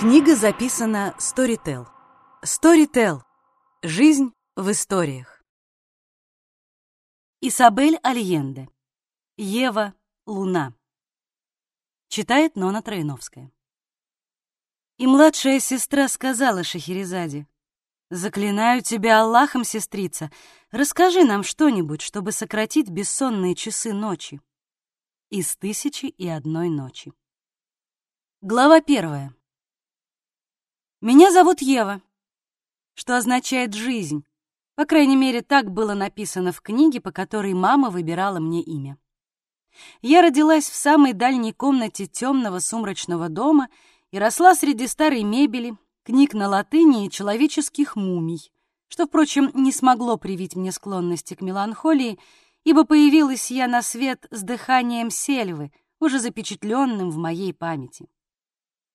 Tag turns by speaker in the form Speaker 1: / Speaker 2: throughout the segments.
Speaker 1: Книга записана Storytel. Storytel. Жизнь в историях. Исабель Альенде. Ева Луна. Читает Нона Троиновская. И младшая сестра сказала Шахерезаде, «Заклинаю тебя Аллахом, сестрица, расскажи нам что-нибудь, чтобы сократить бессонные часы ночи». Из «Тысячи и одной ночи». Глава первая. Меня зовут Ева, что означает «жизнь». По крайней мере, так было написано в книге, по которой мама выбирала мне имя. Я родилась в самой дальней комнате темного сумрачного дома и росла среди старой мебели, книг на латыни и человеческих мумий, что, впрочем, не смогло привить мне склонности к меланхолии, ибо появилась я на свет с дыханием сельвы, уже запечатленным в моей памяти.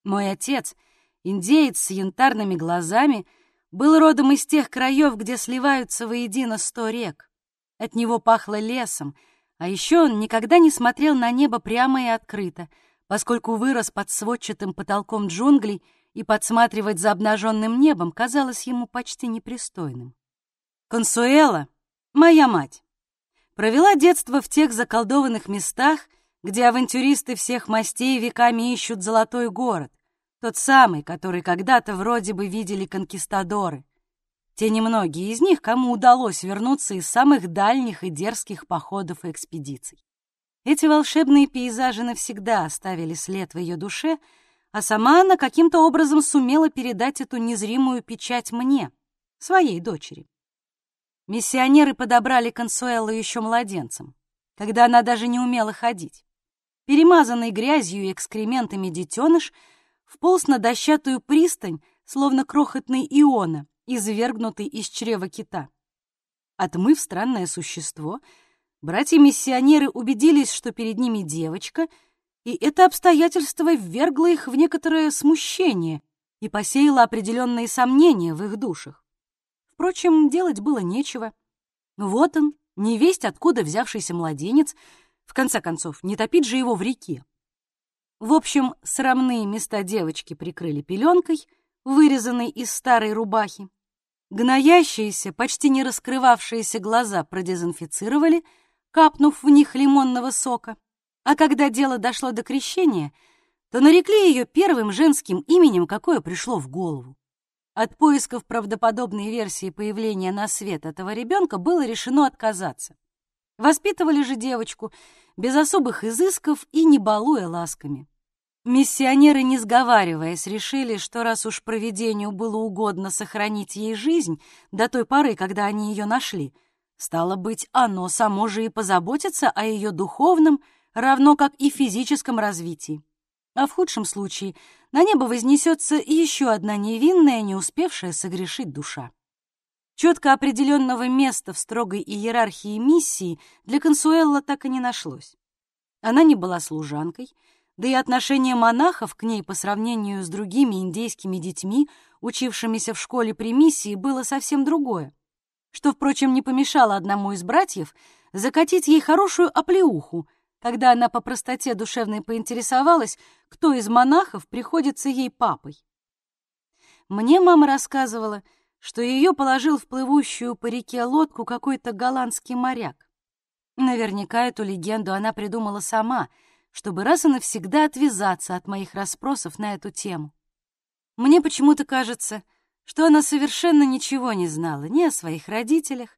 Speaker 1: Мой отец — Индеец с янтарными глазами был родом из тех краев, где сливаются воедино сто рек. От него пахло лесом, а еще он никогда не смотрел на небо прямо и открыто, поскольку вырос под сводчатым потолком джунглей и подсматривать за обнаженным небом казалось ему почти непристойным. Консуэла, моя мать, провела детство в тех заколдованных местах, где авантюристы всех мастей веками ищут золотой город, тот самый, который когда-то вроде бы видели конкистадоры. Те немногие из них, кому удалось вернуться из самых дальних и дерзких походов и экспедиций. Эти волшебные пейзажи навсегда оставили след в ее душе, а сама она каким-то образом сумела передать эту незримую печать мне, своей дочери. Миссионеры подобрали Консуэлу еще младенцем, когда она даже не умела ходить. Перемазанный грязью и экскрементами детеныш — вполз на дощатую пристань, словно крохотный иона, извергнутый из чрева кита. Отмыв странное существо, братья-миссионеры убедились, что перед ними девочка, и это обстоятельство ввергло их в некоторое смущение и посеяло определенные сомнения в их душах. Впрочем, делать было нечего. Вот он, невесть откуда взявшийся младенец, в конце концов, не топить же его в реке. В общем, срамные места девочки прикрыли пеленкой, вырезанной из старой рубахи. Гноящиеся, почти не раскрывавшиеся глаза продезинфицировали, капнув в них лимонного сока. А когда дело дошло до крещения, то нарекли ее первым женским именем, какое пришло в голову. От поисков правдоподобной версии появления на свет этого ребенка было решено отказаться. Воспитывали же девочку без особых изысков и не балуя ласками. Миссионеры, не сговариваясь, решили, что раз уж проведению было угодно сохранить ей жизнь до той поры, когда они ее нашли, стало быть, оно само же и позаботится о ее духовном, равно как и физическом развитии. А в худшем случае на небо вознесется еще одна невинная, не успевшая согрешить душа. Четко определенного места в строгой иерархии миссии для Консуэлла так и не нашлось. Она не была служанкой, да и отношение монахов к ней по сравнению с другими индейскими детьми, учившимися в школе при миссии, было совсем другое, что, впрочем, не помешало одному из братьев закатить ей хорошую оплеуху, когда она по простоте душевной поинтересовалась, кто из монахов приходится ей папой. Мне мама рассказывала, что ее положил в плывущую по реке лодку какой-то голландский моряк. Наверняка эту легенду она придумала сама, чтобы раз и навсегда отвязаться от моих расспросов на эту тему. Мне почему-то кажется, что она совершенно ничего не знала ни о своих родителях,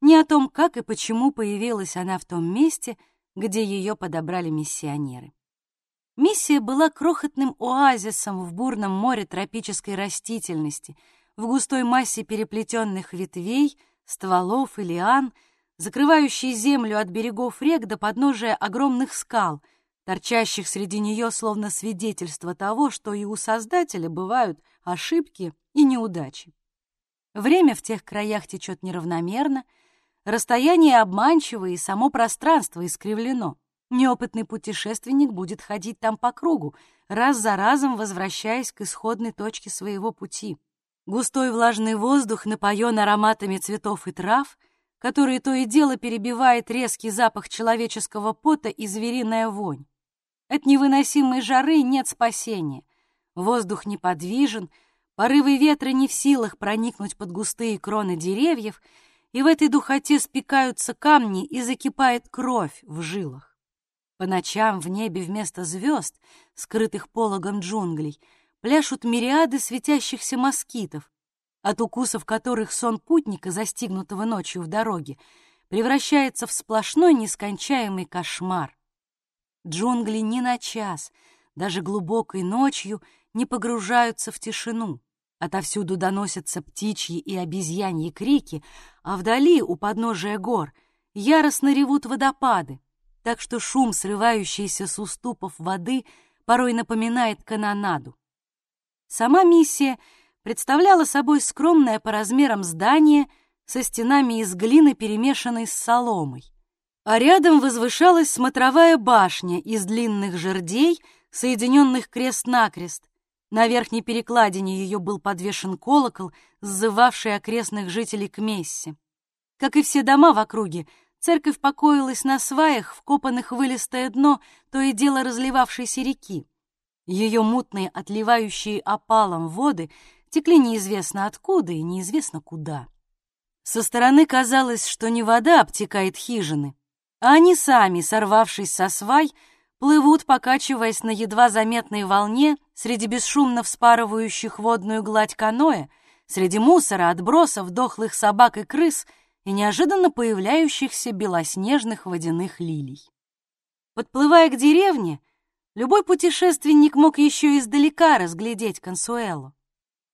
Speaker 1: ни о том, как и почему появилась она в том месте, где ее подобрали миссионеры. Миссия была крохотным оазисом в бурном море тропической растительности — в густой массе переплетенных ветвей, стволов и лиан, закрывающей землю от берегов рек до подножия огромных скал, торчащих среди нее словно свидетельство того, что и у Создателя бывают ошибки и неудачи. Время в тех краях течет неравномерно, расстояние обманчиво и само пространство искривлено. Неопытный путешественник будет ходить там по кругу, раз за разом возвращаясь к исходной точке своего пути. Густой влажный воздух напоен ароматами цветов и трав, которые то и дело перебивает резкий запах человеческого пота и звериная вонь. От невыносимой жары нет спасения. Воздух неподвижен, порывы ветра не в силах проникнуть под густые кроны деревьев, и в этой духоте спекаются камни и закипает кровь в жилах. По ночам в небе вместо звезд, скрытых пологом джунглей, пляшут мириады светящихся москитов, от укусов которых сон путника, застигнутого ночью в дороге, превращается в сплошной нескончаемый кошмар. Джунгли ни на час, даже глубокой ночью, не погружаются в тишину. Отовсюду доносятся птичьи и обезьяньи крики, а вдали, у подножия гор, яростно ревут водопады, так что шум, срывающийся с уступов воды, порой напоминает канонаду. Сама миссия представляла собой скромное по размерам здание со стенами из глины, перемешанной с соломой. А рядом возвышалась смотровая башня из длинных жердей, соединенных крест-накрест. На верхней перекладине ее был подвешен колокол, сзывавший окрестных жителей к мессе. Как и все дома в округе, церковь покоилась на сваях, вкопанных в вылистое дно, то и дело разливавшейся реки. Ее мутные, отливающие опалом воды текли неизвестно откуда и неизвестно куда. Со стороны казалось, что не вода обтекает хижины, а они сами, сорвавшись со свай, плывут, покачиваясь на едва заметной волне среди бесшумно вспарывающих водную гладь каноэ, среди мусора, отбросов, дохлых собак и крыс и неожиданно появляющихся белоснежных водяных лилий. Подплывая к деревне, Любой путешественник мог еще издалека разглядеть Консуэлу.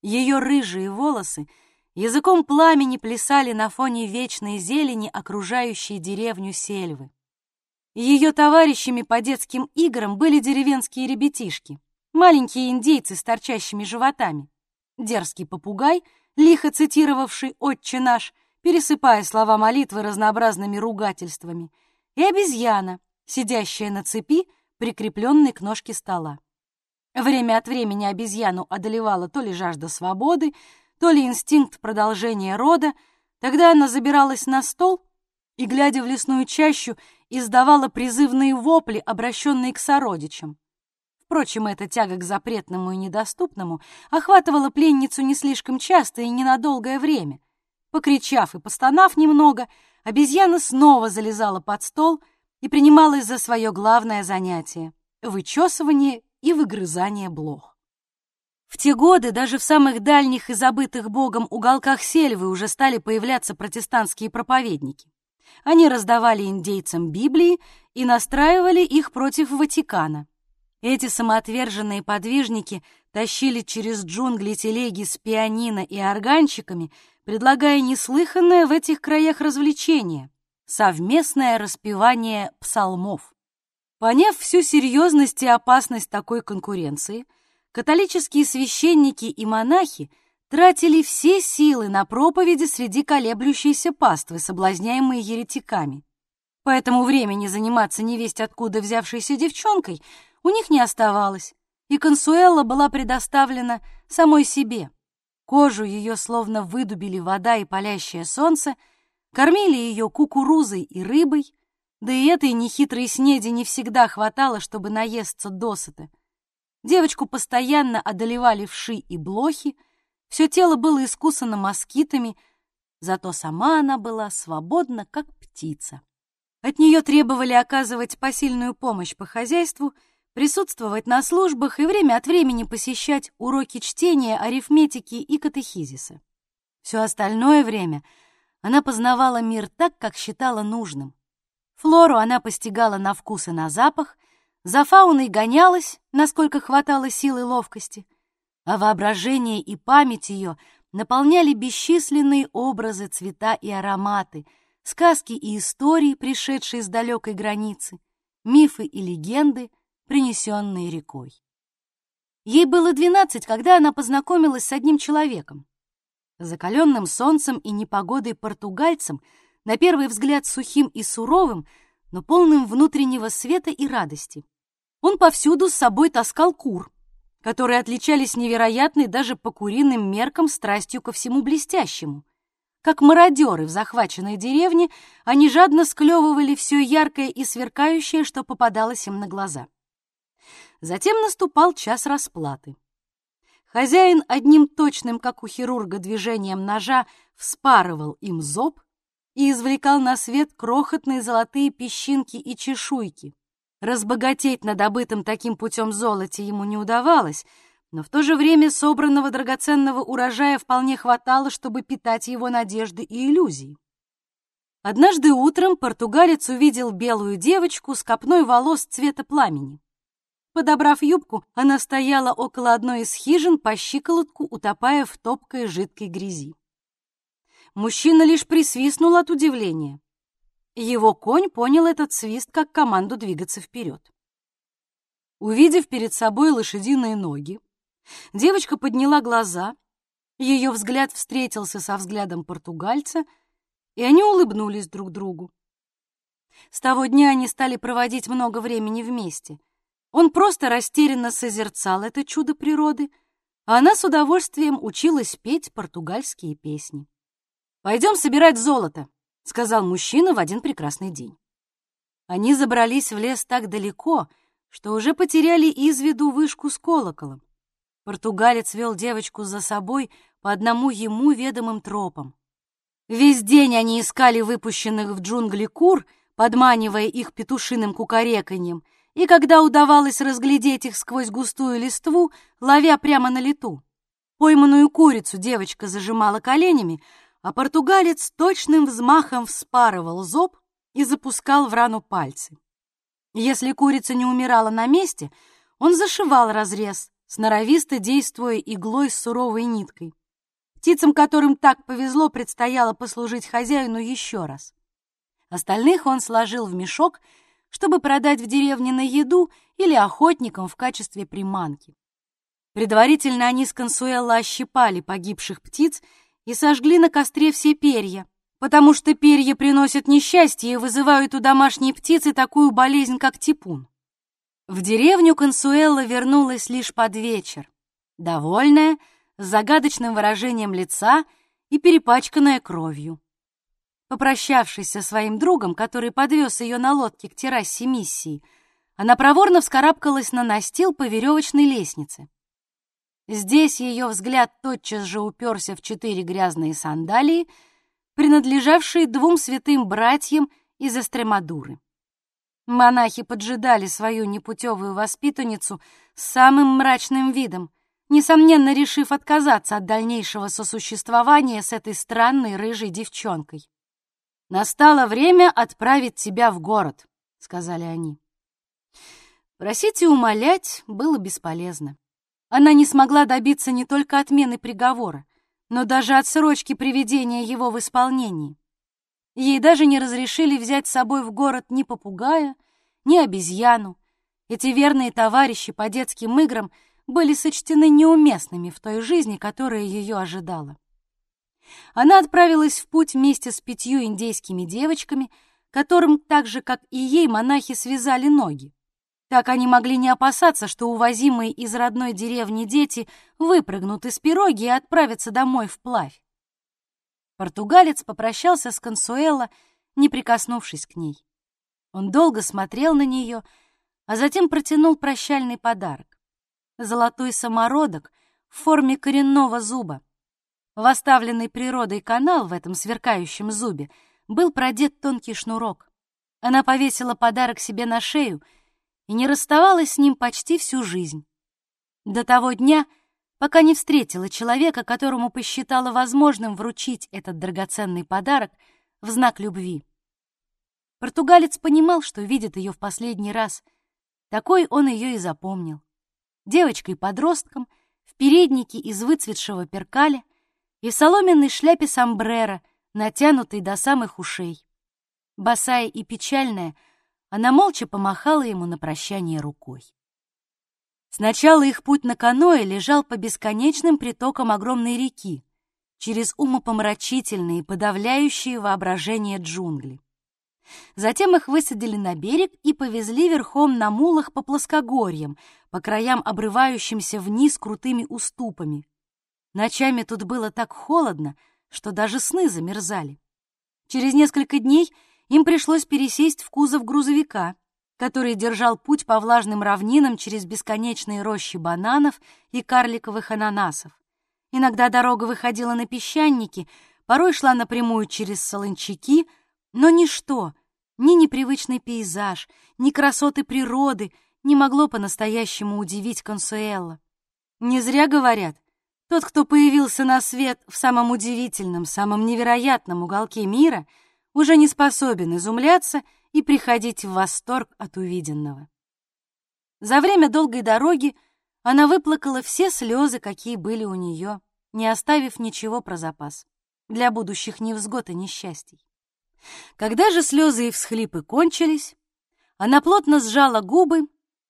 Speaker 1: Ее рыжие волосы языком пламени плясали на фоне вечной зелени, окружающей деревню сельвы. Ее товарищами по детским играм были деревенские ребятишки, маленькие индейцы с торчащими животами, дерзкий попугай, лихо цитировавший «Отче наш», пересыпая слова молитвы разнообразными ругательствами, и обезьяна, сидящая на цепи, прикрепленный к ножке стола. Время от времени обезьяну одолевала то ли жажда свободы, то ли инстинкт продолжения рода, тогда она забиралась на стол и, глядя в лесную чащу, издавала призывные вопли, обращенные к сородичам. Впрочем, эта тяга к запретному и недоступному охватывала пленницу не слишком часто и ненадолгое время. Покричав и постонав немного, обезьяна снова залезала под стол — и принималась за свое главное занятие — вычесывание и выгрызание блох. В те годы даже в самых дальних и забытых Богом уголках сельвы уже стали появляться протестантские проповедники. Они раздавали индейцам Библии и настраивали их против Ватикана. Эти самоотверженные подвижники тащили через джунгли телеги с пианино и органчиками, предлагая неслыханное в этих краях развлечение совместное распевание псалмов. Поняв всю серьезность и опасность такой конкуренции, католические священники и монахи тратили все силы на проповеди среди колеблющейся паствы, соблазняемой еретиками. Поэтому времени заниматься невесть откуда взявшейся девчонкой у них не оставалось, и Консуэла была предоставлена самой себе. Кожу ее словно выдубили вода и палящее солнце — Кормили ее кукурузой и рыбой, да и этой нехитрой снеди не всегда хватало, чтобы наесться досыта. Девочку постоянно одолевали вши и блохи, все тело было искусано москитами, зато сама она была свободна, как птица. От нее требовали оказывать посильную помощь по хозяйству, присутствовать на службах и время от времени посещать уроки чтения, арифметики и катехизиса. Все остальное время — она познавала мир так, как считала нужным. Флору она постигала на вкус и на запах, за фауной гонялась, насколько хватало сил и ловкости, а воображение и память ее наполняли бесчисленные образы, цвета и ароматы, сказки и истории, пришедшие с далекой границы, мифы и легенды, принесенные рекой. Ей было двенадцать, когда она познакомилась с одним человеком, закаленным солнцем и непогодой португальцем, на первый взгляд сухим и суровым, но полным внутреннего света и радости. Он повсюду с собой таскал кур, которые отличались невероятной даже по куриным меркам страстью ко всему блестящему. Как мародеры в захваченной деревне, они жадно склевывали все яркое и сверкающее, что попадалось им на глаза. Затем наступал час расплаты. Хозяин одним точным, как у хирурга, движением ножа вспарывал им зоб и извлекал на свет крохотные золотые песчинки и чешуйки. Разбогатеть на добытом таким путем золоте ему не удавалось, но в то же время собранного драгоценного урожая вполне хватало, чтобы питать его надежды и иллюзии. Однажды утром португалец увидел белую девочку с копной волос цвета пламени. Подобрав юбку, она стояла около одной из хижин по щиколотку, утопая в топкой жидкой грязи. Мужчина лишь присвистнул от удивления. Его конь понял этот свист как команду двигаться вперед. Увидев перед собой лошадиные ноги, девочка подняла глаза, ее взгляд встретился со взглядом португальца, и они улыбнулись друг другу. С того дня они стали проводить много времени вместе — он просто растерянно созерцал это чудо природы, а она с удовольствием училась петь португальские песни. «Пойдем собирать золото», — сказал мужчина в один прекрасный день. Они забрались в лес так далеко, что уже потеряли из виду вышку с колоколом. Португалец вел девочку за собой по одному ему ведомым тропам. Весь день они искали выпущенных в джунгли кур, подманивая их петушиным кукареканьем, и когда удавалось разглядеть их сквозь густую листву, ловя прямо на лету. Пойманную курицу девочка зажимала коленями, а португалец точным взмахом вспарывал зоб и запускал в рану пальцы. Если курица не умирала на месте, он зашивал разрез, сноровисто действуя иглой с суровой ниткой. Птицам, которым так повезло, предстояло послужить хозяину еще раз. Остальных он сложил в мешок чтобы продать в деревне на еду или охотникам в качестве приманки. Предварительно они с Консуэлло ощипали погибших птиц и сожгли на костре все перья, потому что перья приносят несчастье и вызывают у домашней птицы такую болезнь, как типун. В деревню Консуэлла вернулась лишь под вечер, довольная, с загадочным выражением лица и перепачканная кровью. Попрощавшись со своим другом, который подвез ее на лодке к террасе миссии, она проворно вскарабкалась на настил по веревочной лестнице. Здесь ее взгляд тотчас же уперся в четыре грязные сандалии, принадлежавшие двум святым братьям из Эстремадуры. Монахи поджидали свою непутевую воспитанницу с самым мрачным видом, несомненно решив отказаться от дальнейшего сосуществования с этой странной рыжей девчонкой. «Настало время отправить тебя в город», — сказали они. Просить и умолять было бесполезно. Она не смогла добиться не только отмены приговора, но даже отсрочки приведения его в исполнении. Ей даже не разрешили взять с собой в город ни попугая, ни обезьяну. Эти верные товарищи по детским играм были сочтены неуместными в той жизни, которая ее ожидала. Она отправилась в путь вместе с пятью индейскими девочками, которым, так же, как и ей, монахи связали ноги. Так они могли не опасаться, что увозимые из родной деревни дети выпрыгнут из пироги и отправятся домой вплавь. Португалец попрощался с Консуэло, не прикоснувшись к ней. Он долго смотрел на нее, а затем протянул прощальный подарок — золотой самородок в форме коренного зуба. В оставленный природой канал в этом сверкающем зубе был продет тонкий шнурок. Она повесила подарок себе на шею и не расставалась с ним почти всю жизнь. До того дня, пока не встретила человека, которому посчитала возможным вручить этот драгоценный подарок в знак любви. Португалец понимал, что видит ее в последний раз. Такой он ее и запомнил. Девочкой-подростком, в переднике из выцветшего перкаля, и в соломенной шляпе сомбреро, натянутой до самых ушей. Босая и печальная, она молча помахала ему на прощание рукой. Сначала их путь на каное лежал по бесконечным притокам огромной реки, через умопомрачительные, подавляющие воображение джунгли. Затем их высадили на берег и повезли верхом на мулах по плоскогорьям, по краям обрывающимся вниз крутыми уступами, Ночами тут было так холодно, что даже сны замерзали. Через несколько дней им пришлось пересесть в кузов грузовика, который держал путь по влажным равнинам через бесконечные рощи бананов и карликовых ананасов. Иногда дорога выходила на песчаники, порой шла напрямую через солончаки, но ничто, ни непривычный пейзаж, ни красоты природы не могло по-настоящему удивить Консуэлла. Не зря говорят, тот, кто появился на свет в самом удивительном, самом невероятном уголке мира, уже не способен изумляться и приходить в восторг от увиденного. За время долгой дороги она выплакала все слезы, какие были у нее, не оставив ничего про запас для будущих невзгод и несчастий. Когда же слезы и всхлипы кончились, она плотно сжала губы,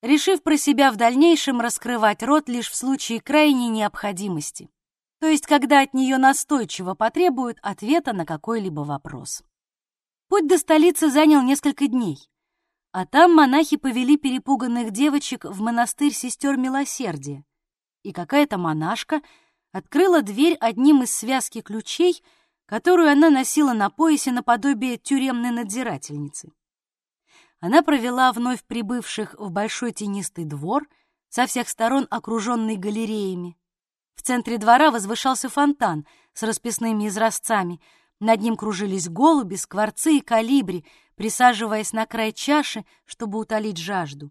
Speaker 1: решив про себя в дальнейшем раскрывать рот лишь в случае крайней необходимости, то есть когда от нее настойчиво потребуют ответа на какой-либо вопрос. Путь до столицы занял несколько дней, а там монахи повели перепуганных девочек в монастырь сестер Милосердия, и какая-то монашка открыла дверь одним из связки ключей — которую она носила на поясе наподобие тюремной надзирательницы. Она провела вновь прибывших в большой тенистый двор, со всех сторон окруженный галереями. В центре двора возвышался фонтан с расписными изразцами, над ним кружились голуби, скворцы и калибри, присаживаясь на край чаши, чтобы утолить жажду.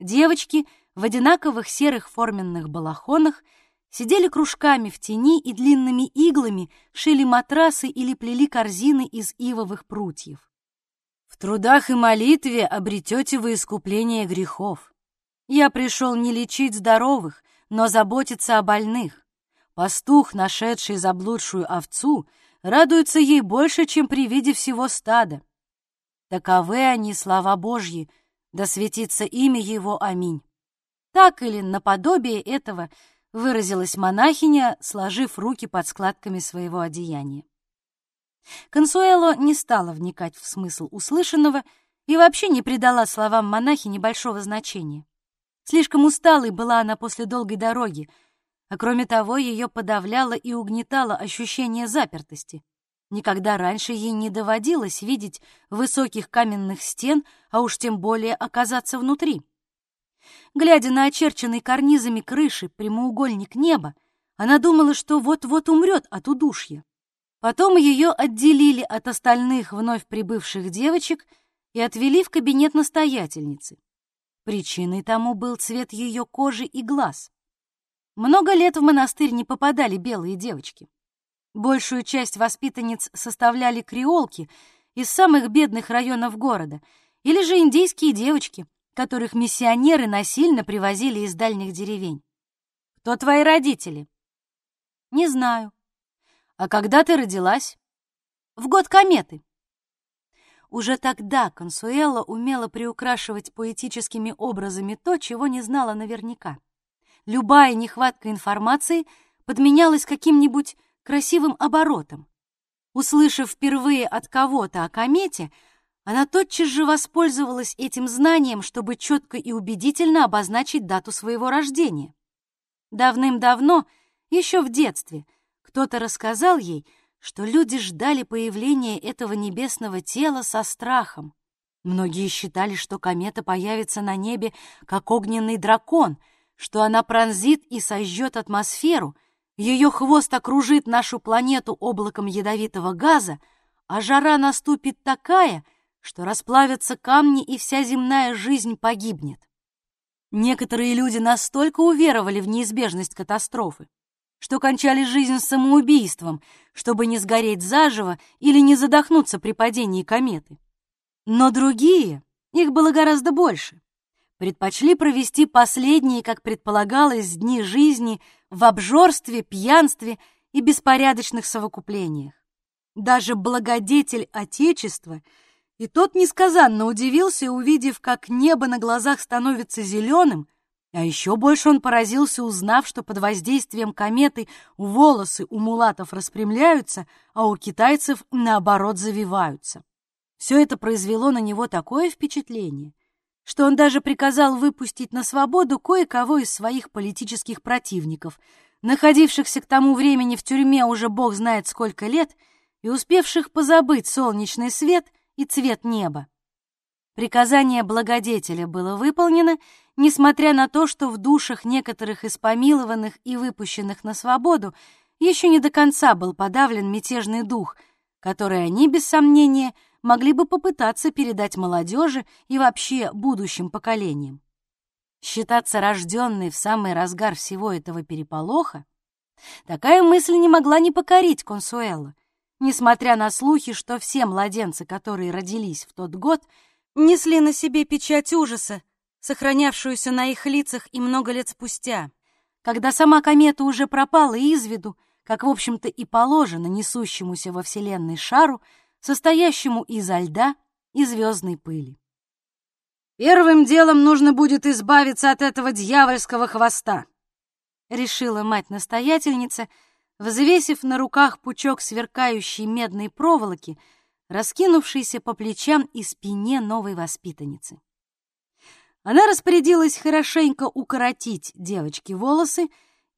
Speaker 1: Девочки в одинаковых серых форменных балахонах сидели кружками в тени и длинными иглами шили матрасы или плели корзины из ивовых прутьев. В трудах и молитве обретете вы искупление грехов. Я пришел не лечить здоровых, но заботиться о больных. Пастух, нашедший заблудшую овцу, радуется ей больше, чем при виде всего стада. Таковы они, слова Божьи, да светится имя Его, аминь. Так или наподобие этого — выразилась монахиня, сложив руки под складками своего одеяния. Консуэло не стала вникать в смысл услышанного и вообще не придала словам монахи небольшого значения. Слишком усталой была она после долгой дороги, а кроме того ее подавляло и угнетало ощущение запертости. Никогда раньше ей не доводилось видеть высоких каменных стен, а уж тем более оказаться внутри. Глядя на очерченный карнизами крыши прямоугольник неба, она думала, что вот-вот умрет от удушья. Потом ее отделили от остальных вновь прибывших девочек и отвели в кабинет настоятельницы. Причиной тому был цвет ее кожи и глаз. Много лет в монастырь не попадали белые девочки. Большую часть воспитанниц составляли креолки из самых бедных районов города или же индейские девочки, которых миссионеры насильно привозили из дальних деревень. Кто твои родители? Не знаю. А когда ты родилась? В год кометы. Уже тогда Консуэла умела приукрашивать поэтическими образами то, чего не знала наверняка. Любая нехватка информации подменялась каким-нибудь красивым оборотом. Услышав впервые от кого-то о комете, она тотчас же воспользовалась этим знанием, чтобы четко и убедительно обозначить дату своего рождения. Давным-давно, еще в детстве, кто-то рассказал ей, что люди ждали появления этого небесного тела со страхом. Многие считали, что комета появится на небе, как огненный дракон, что она пронзит и сожжет атмосферу, ее хвост окружит нашу планету облаком ядовитого газа, а жара наступит такая — что расплавятся камни и вся земная жизнь погибнет. Некоторые люди настолько уверовали в неизбежность катастрофы, что кончали жизнь самоубийством, чтобы не сгореть заживо или не задохнуться при падении кометы. Но другие, их было гораздо больше, предпочли провести последние, как предполагалось, дни жизни в обжорстве, пьянстве и беспорядочных совокуплениях. Даже благодетель Отечества — и тот несказанно удивился, увидев, как небо на глазах становится зеленым, а еще больше он поразился, узнав, что под воздействием кометы волосы у мулатов распрямляются, а у китайцев, наоборот, завиваются. Все это произвело на него такое впечатление, что он даже приказал выпустить на свободу кое-кого из своих политических противников, находившихся к тому времени в тюрьме уже бог знает сколько лет и успевших позабыть солнечный свет — и цвет неба. Приказание благодетеля было выполнено, несмотря на то, что в душах некоторых из помилованных и выпущенных на свободу еще не до конца был подавлен мятежный дух, который они, без сомнения, могли бы попытаться передать молодежи и вообще будущим поколениям. Считаться рожденной в самый разгар всего этого переполоха, такая мысль не могла не покорить Консуэлла, несмотря на слухи, что все младенцы, которые родились в тот год, несли на себе печать ужаса, сохранявшуюся на их лицах и много лет спустя, когда сама комета уже пропала из виду, как, в общем-то, и положено несущемуся во Вселенной шару, состоящему изо льда и звездной пыли. «Первым делом нужно будет избавиться от этого дьявольского хвоста», — решила мать-настоятельница, взвесив на руках пучок сверкающей медной проволоки, раскинувшийся по плечам и спине новой воспитанницы. Она распорядилась хорошенько укоротить девочке волосы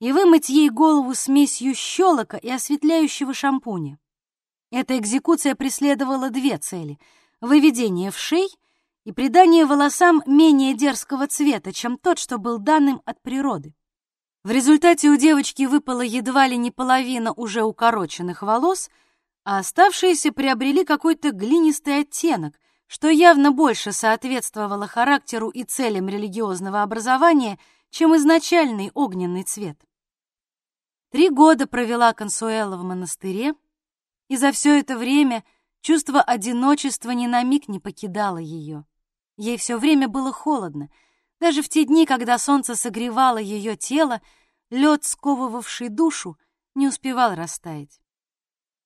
Speaker 1: и вымыть ей голову смесью щелока и осветляющего шампуня. Эта экзекуция преследовала две цели — выведение в шей и придание волосам менее дерзкого цвета, чем тот, что был данным от природы. В результате у девочки выпала едва ли не половина уже укороченных волос, а оставшиеся приобрели какой-то глинистый оттенок, что явно больше соответствовало характеру и целям религиозного образования, чем изначальный огненный цвет. Три года провела Консуэла в монастыре, и за все это время чувство одиночества ни на миг не покидало ее. Ей все время было холодно. Даже в те дни, когда солнце согревало ее тело, лед, сковывавший душу, не успевал растаять.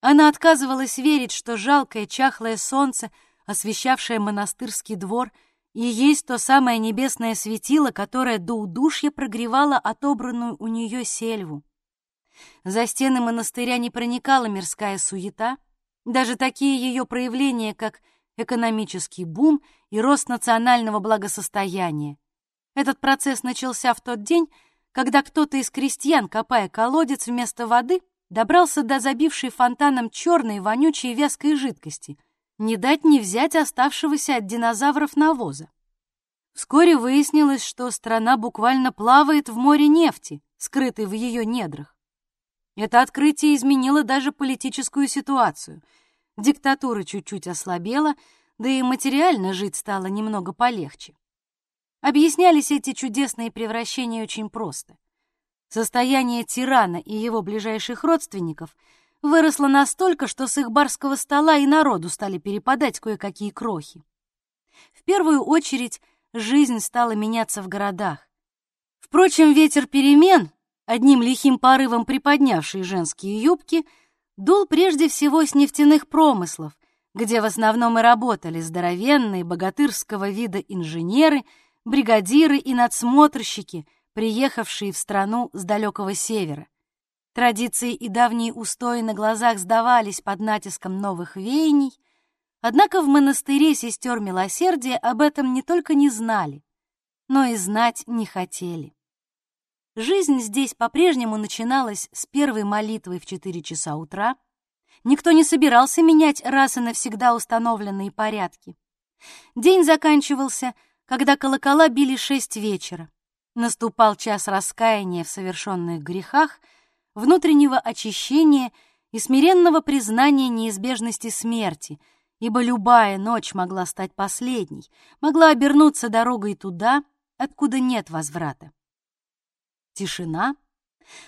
Speaker 1: Она отказывалась верить, что жалкое чахлое солнце, освещавшее монастырский двор, и есть то самое небесное светило, которое до удушья прогревало отобранную у нее сельву. За стены монастыря не проникала мирская суета, даже такие ее проявления, как экономический бум и рост национального благосостояния. Этот процесс начался в тот день, когда кто-то из крестьян, копая колодец вместо воды, добрался до забившей фонтаном черной, вонючей вязкой жидкости, не дать не взять оставшегося от динозавров навоза. Вскоре выяснилось, что страна буквально плавает в море нефти, скрытой в ее недрах. Это открытие изменило даже политическую ситуацию. Диктатура чуть-чуть ослабела, да и материально жить стало немного полегче. Объяснялись эти чудесные превращения очень просто. Состояние тирана и его ближайших родственников выросло настолько, что с их барского стола и народу стали перепадать кое-какие крохи. В первую очередь жизнь стала меняться в городах. Впрочем, ветер перемен, одним лихим порывом приподнявший женские юбки, дул прежде всего с нефтяных промыслов, где в основном и работали здоровенные богатырского вида инженеры, бригадиры и надсмотрщики, приехавшие в страну с далекого севера. Традиции и давние устои на глазах сдавались под натиском новых веяний, однако в монастыре сестер милосердия об этом не только не знали, но и знать не хотели. Жизнь здесь по-прежнему начиналась с первой молитвы в 4 часа утра. Никто не собирался менять раз и навсегда установленные порядки. День заканчивался, когда колокола били шесть вечера. Наступал час раскаяния в совершенных грехах, внутреннего очищения и смиренного признания неизбежности смерти, ибо любая ночь могла стать последней, могла обернуться дорогой туда, откуда нет возврата. Тишина,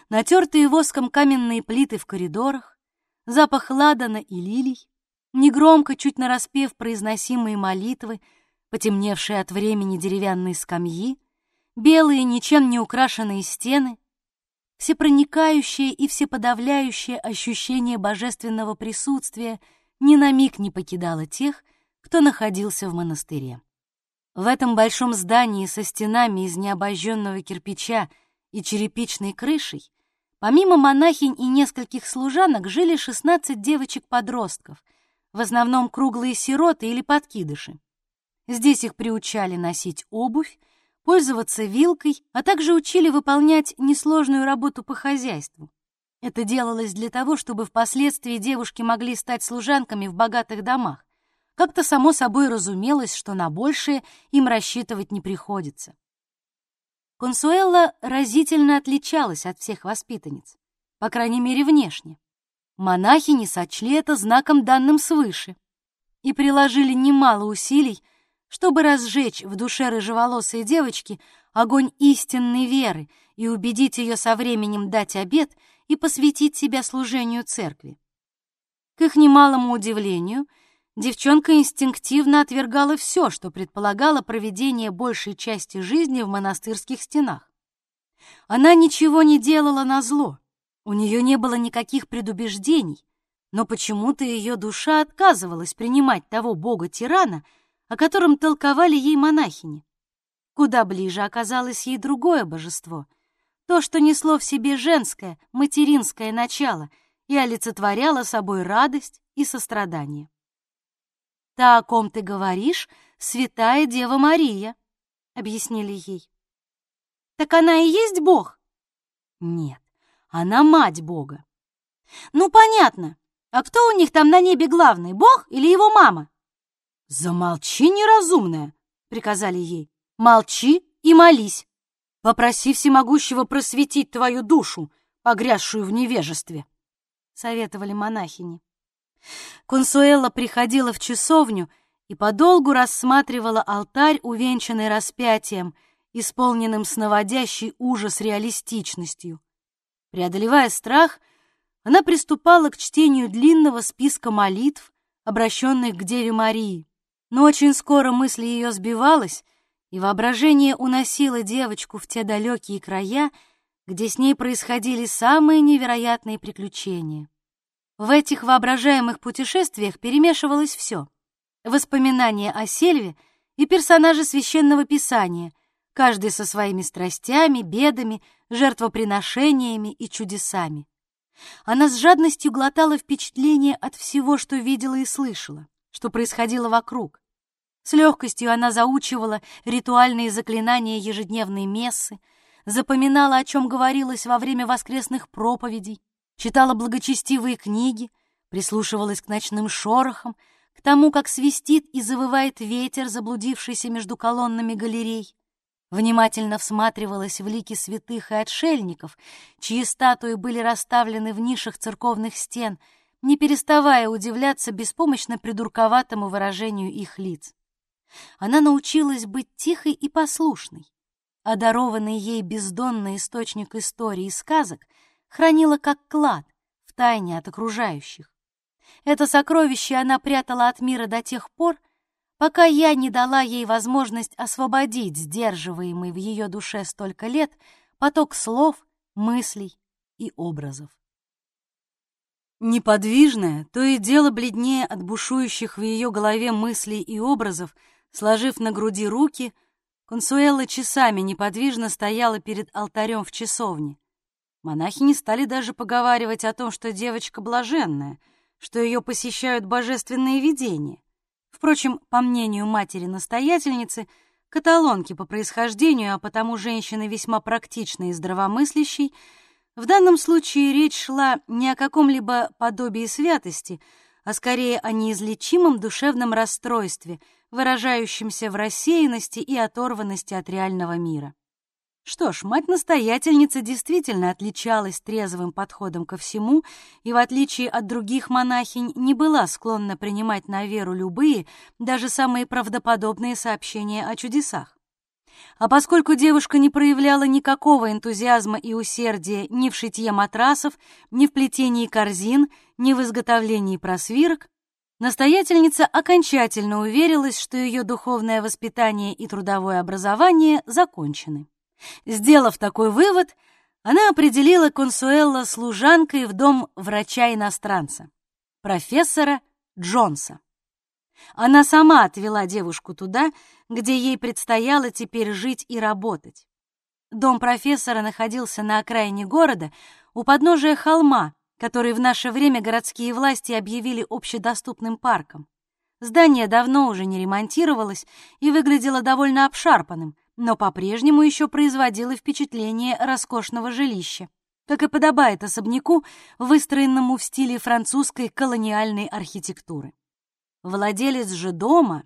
Speaker 1: натертые воском каменные плиты в коридорах, запах ладана и лилий, негромко, чуть нараспев произносимые молитвы, потемневшие от времени деревянные скамьи, белые, ничем не украшенные стены, всепроникающее и всеподавляющее ощущение божественного присутствия ни на миг не покидало тех, кто находился в монастыре. В этом большом здании со стенами из необожженного кирпича и черепичной крышей, помимо монахинь и нескольких служанок, жили 16 девочек-подростков, в основном круглые сироты или подкидыши. Здесь их приучали носить обувь, пользоваться вилкой, а также учили выполнять несложную работу по хозяйству. Это делалось для того, чтобы впоследствии девушки могли стать служанками в богатых домах, как-то само собой разумелось, что на большее им рассчитывать не приходится. Консуэла разительно отличалась от всех воспитанниц, по крайней мере, внешне. Монахини сочли это знаком данным свыше и приложили немало усилий, чтобы разжечь в душе рыжеволосой девочки огонь истинной веры и убедить ее со временем дать обет и посвятить себя служению церкви. К их немалому удивлению, девчонка инстинктивно отвергала все, что предполагало проведение большей части жизни в монастырских стенах. Она ничего не делала на зло, у нее не было никаких предубеждений, но почему-то ее душа отказывалась принимать того бога-тирана, о котором толковали ей монахини. Куда ближе оказалось ей другое божество, то, что несло в себе женское, материнское начало и олицетворяло собой радость и сострадание. «Та, о ком ты говоришь, святая Дева Мария», — объяснили ей. «Так она и есть Бог?» «Нет, она мать Бога». «Ну, понятно. А кто у них там на небе главный, Бог или его мама?» «Замолчи, неразумная», — приказали ей. «Молчи и молись. Попроси всемогущего просветить твою душу, погрязшую в невежестве», — советовали монахини. Консуэла приходила в часовню и подолгу рассматривала алтарь, увенчанный распятием, исполненным с наводящей ужас реалистичностью. Преодолевая страх, она приступала к чтению длинного списка молитв, обращенных к Деве Марии. Но очень скоро мысль ее сбивалась, и воображение уносило девочку в те далекие края, где с ней происходили самые невероятные приключения. В этих воображаемых путешествиях перемешивалось все — воспоминания о Сельве и персонажи Священного Писания, каждый со своими страстями, бедами, жертвоприношениями и чудесами. Она с жадностью глотала впечатления от всего, что видела и слышала, что происходило вокруг. С легкостью она заучивала ритуальные заклинания ежедневной мессы, запоминала, о чем говорилось во время воскресных проповедей, читала благочестивые книги, прислушивалась к ночным шорохам, к тому, как свистит и завывает ветер, заблудившийся между колоннами галерей. Внимательно всматривалась в лики святых и отшельников, чьи статуи были расставлены в нишах церковных стен, не переставая удивляться беспомощно придурковатому выражению их лиц. Она научилась быть тихой и послушной. Одарованный ей бездонный источник истории и сказок — хранила как клад, в тайне от окружающих. Это сокровище она прятала от мира до тех пор, пока я не дала ей возможность освободить сдерживаемый в ее душе столько лет поток слов, мыслей и образов. Неподвижная, то и дело бледнее от бушующих в ее голове мыслей и образов, сложив на груди руки, Консуэла часами неподвижно стояла перед алтарем в часовне. Монахи не стали даже поговаривать о том, что девочка блаженная, что ее посещают божественные видения. Впрочем, по мнению матери-настоятельницы, каталонки по происхождению, а потому женщины весьма практичной и здравомыслящей, в данном случае речь шла не о каком-либо подобии святости, а скорее о неизлечимом душевном расстройстве, выражающемся в рассеянности и оторванности от реального мира. Что ж, мать-настоятельница действительно отличалась трезвым подходом ко всему и, в отличие от других монахинь, не была склонна принимать на веру любые, даже самые правдоподобные сообщения о чудесах. А поскольку девушка не проявляла никакого энтузиазма и усердия ни в шитье матрасов, ни в плетении корзин, ни в изготовлении просвирок, настоятельница окончательно уверилась, что ее духовное воспитание и трудовое образование закончены. Сделав такой вывод, она определила Консуэлла служанкой в дом врача-иностранца, профессора Джонса. Она сама отвела девушку туда, где ей предстояло теперь жить и работать. Дом профессора находился на окраине города, у подножия холма, который в наше время городские власти объявили общедоступным парком. Здание давно уже не ремонтировалось и выглядело довольно обшарпанным, но по-прежнему еще производила впечатление роскошного жилища, как и подобает особняку, выстроенному в стиле французской колониальной архитектуры. Владелец же дома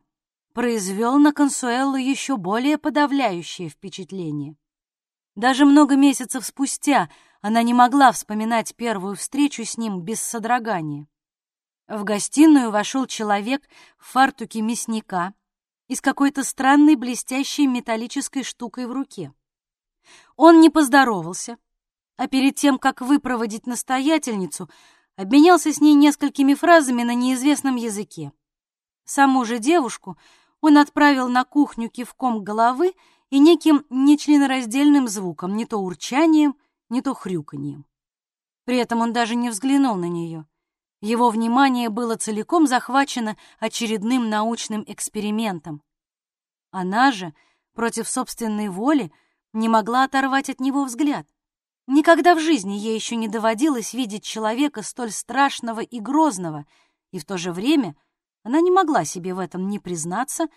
Speaker 1: произвел на Консуэллу еще более подавляющее впечатление. Даже много месяцев спустя она не могла вспоминать первую встречу с ним без содрогания. В гостиную вошел человек в фартуке мясника и с какой-то странной блестящей металлической штукой в руке. Он не поздоровался, а перед тем, как выпроводить настоятельницу, обменялся с ней несколькими фразами на неизвестном языке. Саму же девушку он отправил на кухню кивком головы и неким нечленораздельным звуком, не то урчанием, не то хрюканьем. При этом он даже не взглянул на нее. Его внимание было целиком захвачено очередным научным экспериментом. Она же, против собственной воли, не могла оторвать от него взгляд. Никогда в жизни ей еще не доводилось видеть человека столь страшного и грозного, и в то же время она не могла себе в этом не признаться,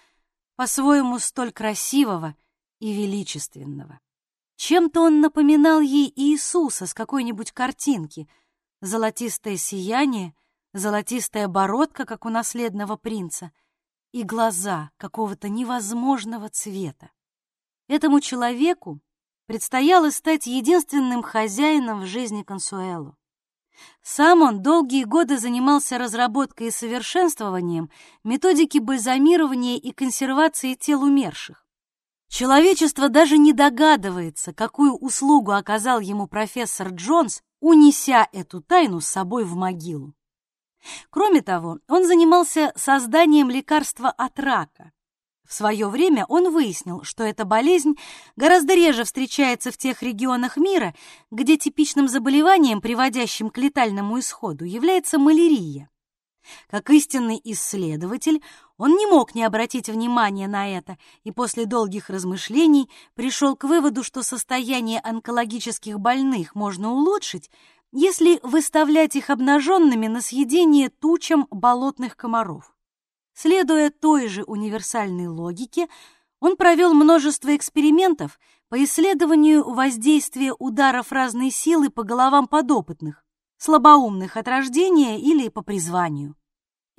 Speaker 1: по-своему столь красивого и величественного. Чем-то он напоминал ей Иисуса с какой-нибудь картинки. Золотистое сияние, золотистая бородка, как у наследного принца, и глаза какого-то невозможного цвета. Этому человеку предстояло стать единственным хозяином в жизни Консуэлу. Сам он долгие годы занимался разработкой и совершенствованием методики бальзамирования и консервации тел умерших. Человечество даже не догадывается, какую услугу оказал ему профессор Джонс, унеся эту тайну с собой в могилу. Кроме того, он занимался созданием лекарства от рака. В свое время он выяснил, что эта болезнь гораздо реже встречается в тех регионах мира, где типичным заболеванием, приводящим к летальному исходу, является малярия. Как истинный исследователь, он не мог не обратить внимания на это и после долгих размышлений пришел к выводу, что состояние онкологических больных можно улучшить, если выставлять их обнаженными на съедение тучам болотных комаров. Следуя той же универсальной логике, он провел множество экспериментов по исследованию воздействия ударов разной силы по головам подопытных, слабоумных от рождения или по призванию.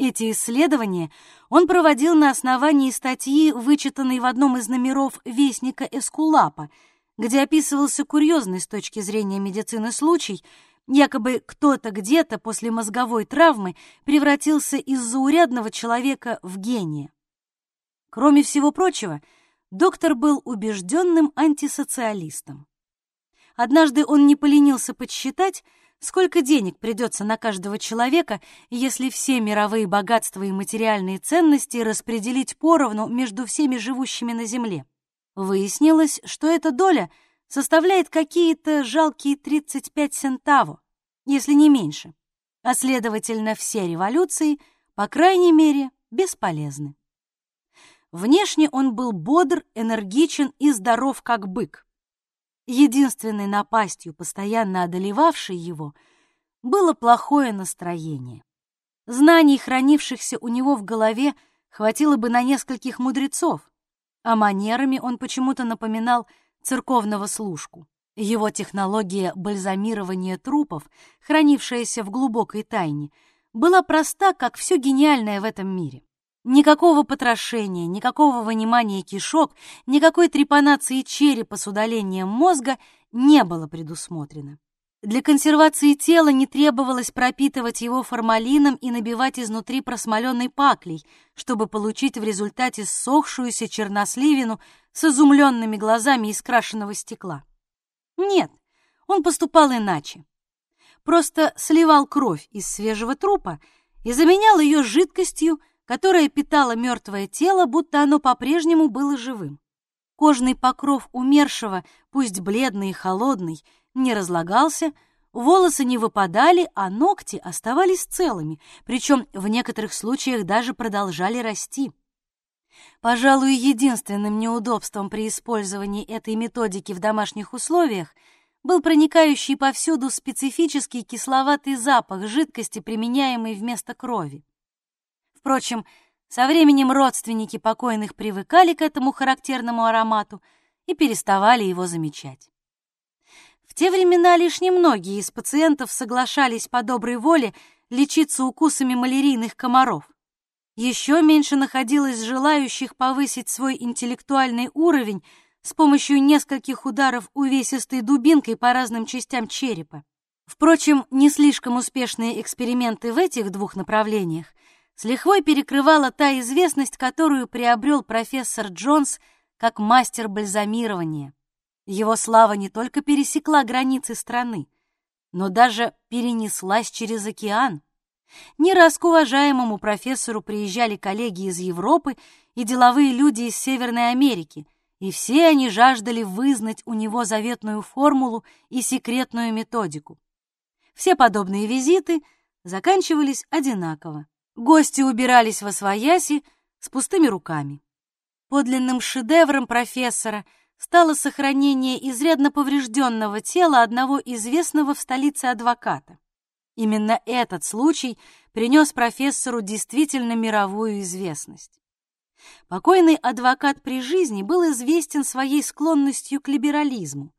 Speaker 1: Эти исследования он проводил на основании статьи, вычитанной в одном из номеров Вестника Эскулапа, где описывался курьезный с точки зрения медицины случай, якобы кто-то где-то после мозговой травмы превратился из заурядного человека в гения. Кроме всего прочего, доктор был убежденным антисоциалистом. Однажды он не поленился подсчитать, Сколько денег придется на каждого человека, если все мировые богатства и материальные ценности распределить поровну между всеми живущими на Земле? Выяснилось, что эта доля составляет какие-то жалкие 35 центаво, если не меньше, а следовательно все революции, по крайней мере, бесполезны. Внешне он был бодр, энергичен и здоров, как бык. Единственной напастью, постоянно одолевавшей его, было плохое настроение. Знаний, хранившихся у него в голове, хватило бы на нескольких мудрецов, а манерами он почему-то напоминал церковного служку. Его технология бальзамирования трупов, хранившаяся в глубокой тайне, была проста, как все гениальное в этом мире. Никакого потрошения, никакого вынимания кишок, никакой трепанации черепа с удалением мозга не было предусмотрено. Для консервации тела не требовалось пропитывать его формалином и набивать изнутри просмоленной паклей, чтобы получить в результате ссохшуюся черносливину с изумленными глазами из крашеного стекла. Нет, он поступал иначе. Просто сливал кровь из свежего трупа и заменял ее жидкостью, которая питала мертвое тело, будто оно по-прежнему было живым. Кожный покров умершего, пусть бледный и холодный, не разлагался, волосы не выпадали, а ногти оставались целыми, причем в некоторых случаях даже продолжали расти. Пожалуй, единственным неудобством при использовании этой методики в домашних условиях был проникающий повсюду специфический кисловатый запах жидкости, применяемой вместо крови. Впрочем, со временем родственники покойных привыкали к этому характерному аромату и переставали его замечать. В те времена лишь немногие из пациентов соглашались по доброй воле лечиться укусами малярийных комаров. Еще меньше находилось желающих повысить свой интеллектуальный уровень с помощью нескольких ударов увесистой дубинкой по разным частям черепа. Впрочем, не слишком успешные эксперименты в этих двух направлениях с лихвой перекрывала та известность, которую приобрел профессор Джонс как мастер бальзамирования. Его слава не только пересекла границы страны, но даже перенеслась через океан. Не раз к уважаемому профессору приезжали коллеги из Европы и деловые люди из Северной Америки, и все они жаждали вызнать у него заветную формулу и секретную методику. Все подобные визиты заканчивались одинаково. Гости убирались во свояси с пустыми руками. Подлинным шедевром профессора стало сохранение изрядно поврежденного тела одного известного в столице адвоката. Именно этот случай принес профессору действительно мировую известность. Покойный адвокат при жизни был известен своей склонностью к либерализму,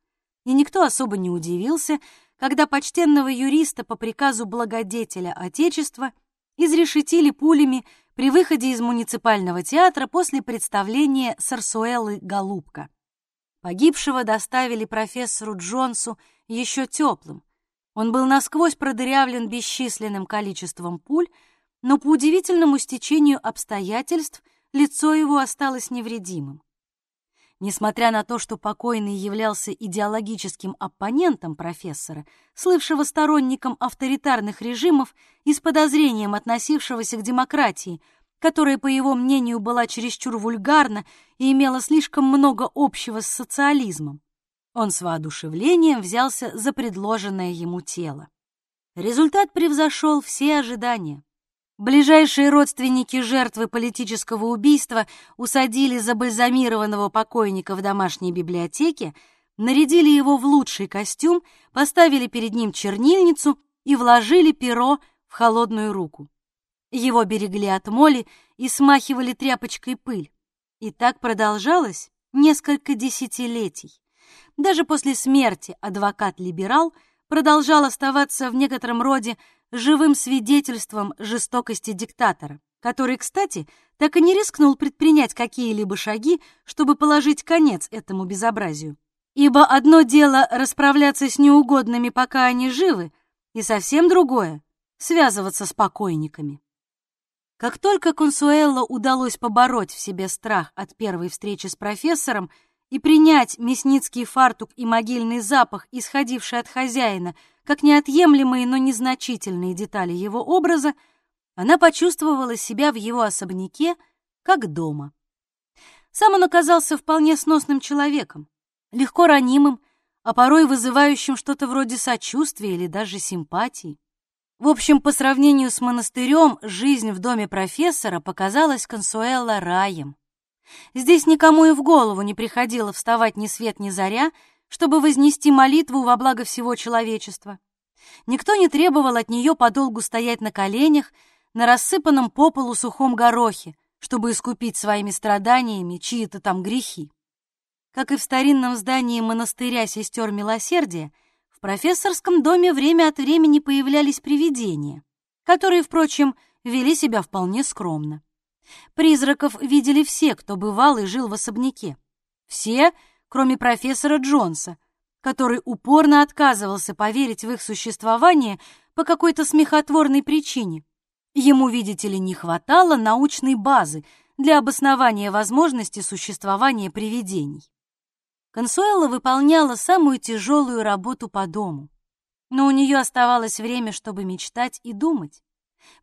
Speaker 1: и никто особо не удивился, когда почтенного юриста по приказу благодетеля Отечества изрешетили пулями при выходе из муниципального театра после представления Сарсуэлы «Голубка». Погибшего доставили профессору Джонсу еще теплым, он был насквозь продырявлен бесчисленным количеством пуль, но по удивительному стечению обстоятельств лицо его осталось невредимым. Несмотря на то, что покойный являлся идеологическим оппонентом профессора, слывшего сторонником авторитарных режимов и с подозрением относившегося к демократии, которая, по его мнению, была чересчур вульгарна и имела слишком много общего с социализмом, он с воодушевлением взялся за предложенное ему тело. Результат превзошел все ожидания. Ближайшие родственники жертвы политического убийства усадили забальзамированного покойника в домашней библиотеке, нарядили его в лучший костюм, поставили перед ним чернильницу и вложили перо в холодную руку. Его берегли от моли и смахивали тряпочкой пыль. И так продолжалось несколько десятилетий. Даже после смерти адвокат-либерал продолжал оставаться в некотором роде живым свидетельством жестокости диктатора, который, кстати, так и не рискнул предпринять какие-либо шаги, чтобы положить конец этому безобразию. Ибо одно дело расправляться с неугодными, пока они живы, и совсем другое — связываться с покойниками. Как только Консуэлло удалось побороть в себе страх от первой встречи с профессором, и принять мясницкий фартук и могильный запах, исходивший от хозяина, как неотъемлемые, но незначительные детали его образа, она почувствовала себя в его особняке как дома. Сам он оказался вполне сносным человеком, легко ранимым, а порой вызывающим что-то вроде сочувствия или даже симпатии. В общем, по сравнению с монастырем, жизнь в доме профессора показалась Консуэлла раем. Здесь никому и в голову не приходило вставать ни свет ни заря, чтобы вознести молитву во благо всего человечества. Никто не требовал от нее подолгу стоять на коленях на рассыпанном по полу сухом горохе, чтобы искупить своими страданиями чьи-то там грехи. Как и в старинном здании монастыря сестер милосердия, в профессорском доме время от времени появлялись привидения, которые, впрочем, вели себя вполне скромно. Призраков видели все, кто бывал и жил в особняке. Все, кроме профессора Джонса, который упорно отказывался поверить в их существование по какой-то смехотворной причине. Ему, видите ли, не хватало научной базы для обоснования возможности существования привидений. Консуэла выполняла самую тяжелую работу по дому, но у нее оставалось время, чтобы мечтать и думать.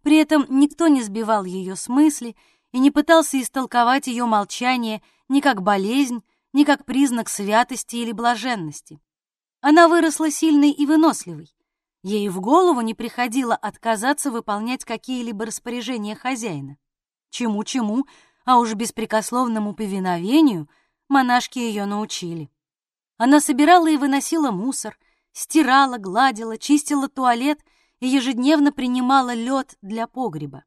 Speaker 1: При этом никто не сбивал ее с мысли и не пытался истолковать ее молчание ни как болезнь, ни как признак святости или блаженности. Она выросла сильной и выносливой. Ей в голову не приходило отказаться выполнять какие-либо распоряжения хозяина. Чему-чему, а уж беспрекословному повиновению монашки ее научили. Она собирала и выносила мусор, стирала, гладила, чистила туалет и ежедневно принимала лед для погреба.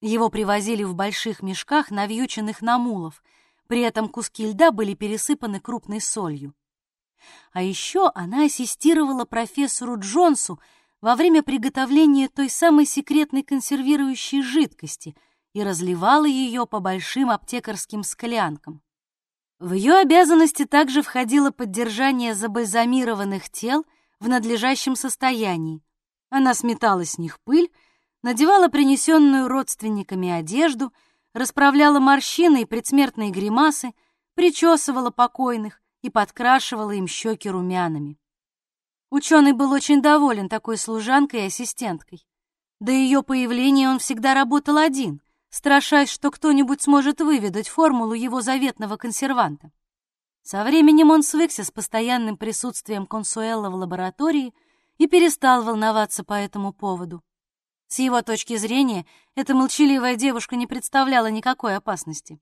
Speaker 1: Его привозили в больших мешках, навьюченных на мулов, при этом куски льда были пересыпаны крупной солью. А еще она ассистировала профессору Джонсу во время приготовления той самой секретной консервирующей жидкости, и разливала ее по большим аптекарским склянкам. В ее обязанности также входило поддержание забальзамированных тел в надлежащем состоянии. Она сметала с них пыль, надевала принесенную родственниками одежду, расправляла морщины и предсмертные гримасы, причесывала покойных и подкрашивала им щеки румянами. Ученый был очень доволен такой служанкой и ассистенткой. До ее появления он всегда работал один, страшась, что кто-нибудь сможет выведать формулу его заветного консерванта. Со временем он свыкся с постоянным присутствием Консуэлла в лаборатории и перестал волноваться по этому поводу. С его точки зрения, эта молчаливая девушка не представляла никакой опасности.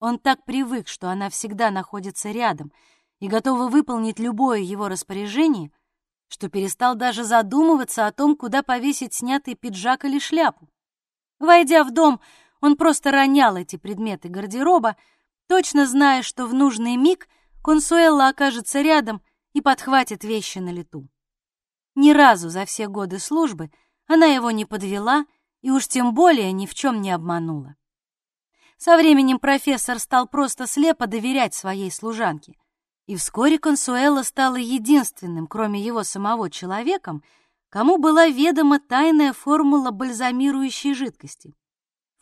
Speaker 1: Он так привык, что она всегда находится рядом и готова выполнить любое его распоряжение, что перестал даже задумываться о том, куда повесить снятый пиджак или шляпу. Войдя в дом, он просто ронял эти предметы гардероба, точно зная, что в нужный миг Консуэлла окажется рядом и подхватит вещи на лету. Ни разу за все годы службы она его не подвела и уж тем более ни в чем не обманула. Со временем профессор стал просто слепо доверять своей служанке, и вскоре Консуэла стала единственным, кроме его самого, человеком, кому была ведома тайная формула бальзамирующей жидкости.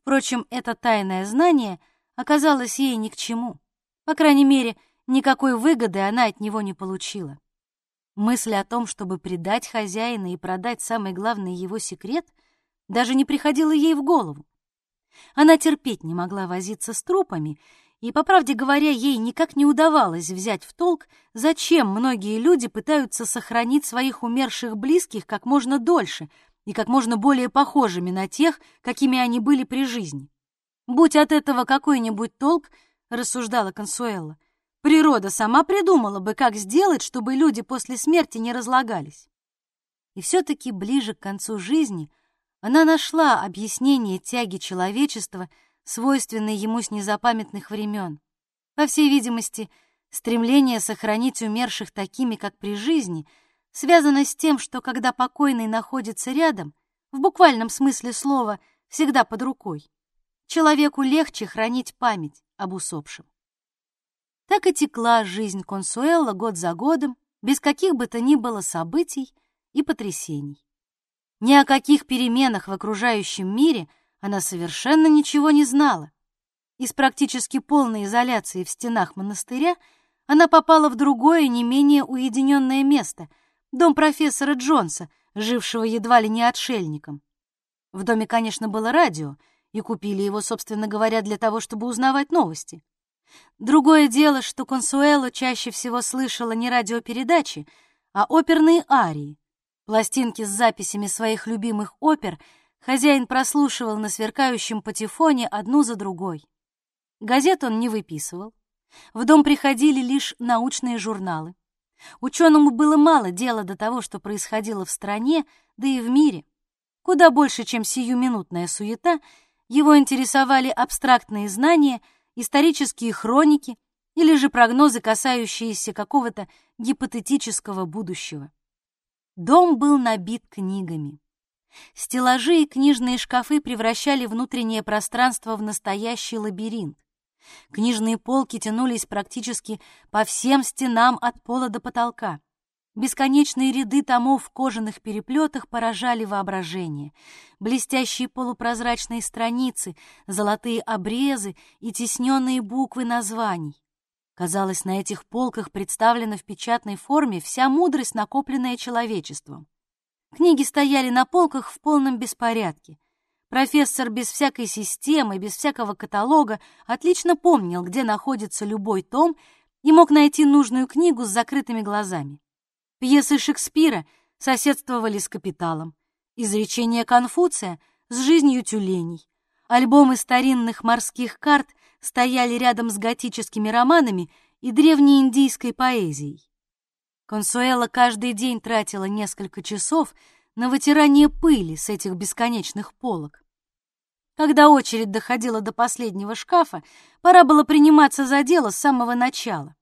Speaker 1: Впрочем, это тайное знание оказалось ей ни к чему. По крайней мере, никакой выгоды она от него не получила. Мысль о том, чтобы предать хозяина и продать самый главный его секрет, даже не приходила ей в голову. Она терпеть не могла возиться с трупами и, по правде говоря, ей никак не удавалось взять в толк, зачем многие люди пытаются сохранить своих умерших близких как можно дольше и как можно более похожими на тех, какими они были при жизни. Будь от этого какой-нибудь толк, рассуждала Консуэлла, природа сама придумала бы, как сделать, чтобы люди после смерти не разлагались. И все-таки ближе к концу жизни она нашла объяснение тяги человечества — свойственный ему с незапамятных времен. По всей видимости, стремление сохранить умерших такими, как при жизни, связано с тем, что когда покойный находится рядом, в буквальном смысле слова, всегда под рукой, человеку легче хранить память об усопшем. Так и текла жизнь Консуэлла год за годом, без каких бы то ни было событий и потрясений. Ни о каких переменах в окружающем мире – она совершенно ничего не знала. Из практически полной изоляции в стенах монастыря она попала в другое, не менее уединенное место — дом профессора Джонса, жившего едва ли не отшельником. В доме, конечно, было радио, и купили его, собственно говоря, для того, чтобы узнавать новости. Другое дело, что Консуэло чаще всего слышала не радиопередачи, а оперные арии, пластинки с записями своих любимых опер — Хозяин прослушивал на сверкающем патефоне одну за другой. Газет он не выписывал. В дом приходили лишь научные журналы. Ученому было мало дела до того, что происходило в стране, да и в мире. Куда больше, чем сиюминутная суета, его интересовали абстрактные знания, исторические хроники или же прогнозы, касающиеся какого-то гипотетического будущего. Дом был набит книгами. Стеллажи и книжные шкафы превращали внутреннее пространство в настоящий лабиринт. Книжные полки тянулись практически по всем стенам от пола до потолка. Бесконечные ряды томов в кожаных переплетах поражали воображение. Блестящие полупрозрачные страницы, золотые обрезы и тесненные буквы названий. Казалось, на этих полках представлена в печатной форме вся мудрость, накопленная человечеством. Книги стояли на полках в полном беспорядке. Профессор без всякой системы, без всякого каталога отлично помнил, где находится любой том и мог найти нужную книгу с закрытыми глазами. Пьесы Шекспира соседствовали с «Капиталом», изречения Конфуция с жизнью тюленей, альбомы старинных морских карт стояли рядом с готическими романами и древней индийской поэзией. Консуэла каждый день тратила несколько часов на вытирание пыли с этих бесконечных полок. Когда очередь доходила до последнего шкафа, пора было приниматься за дело с самого начала.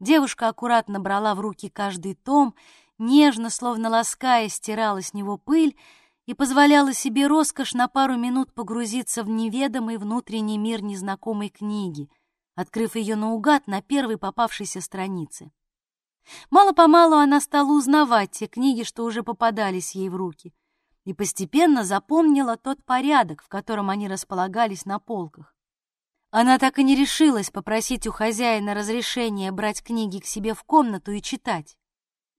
Speaker 1: Девушка аккуратно брала в руки каждый том, нежно, словно лаская, стирала с него пыль и позволяла себе роскошь на пару минут погрузиться в неведомый внутренний мир незнакомой книги, открыв ее наугад на первой попавшейся странице. Мало-помалу она стала узнавать те книги, что уже попадались ей в руки, и постепенно запомнила тот порядок, в котором они располагались на полках. Она так и не решилась попросить у хозяина разрешения брать книги к себе в комнату и читать.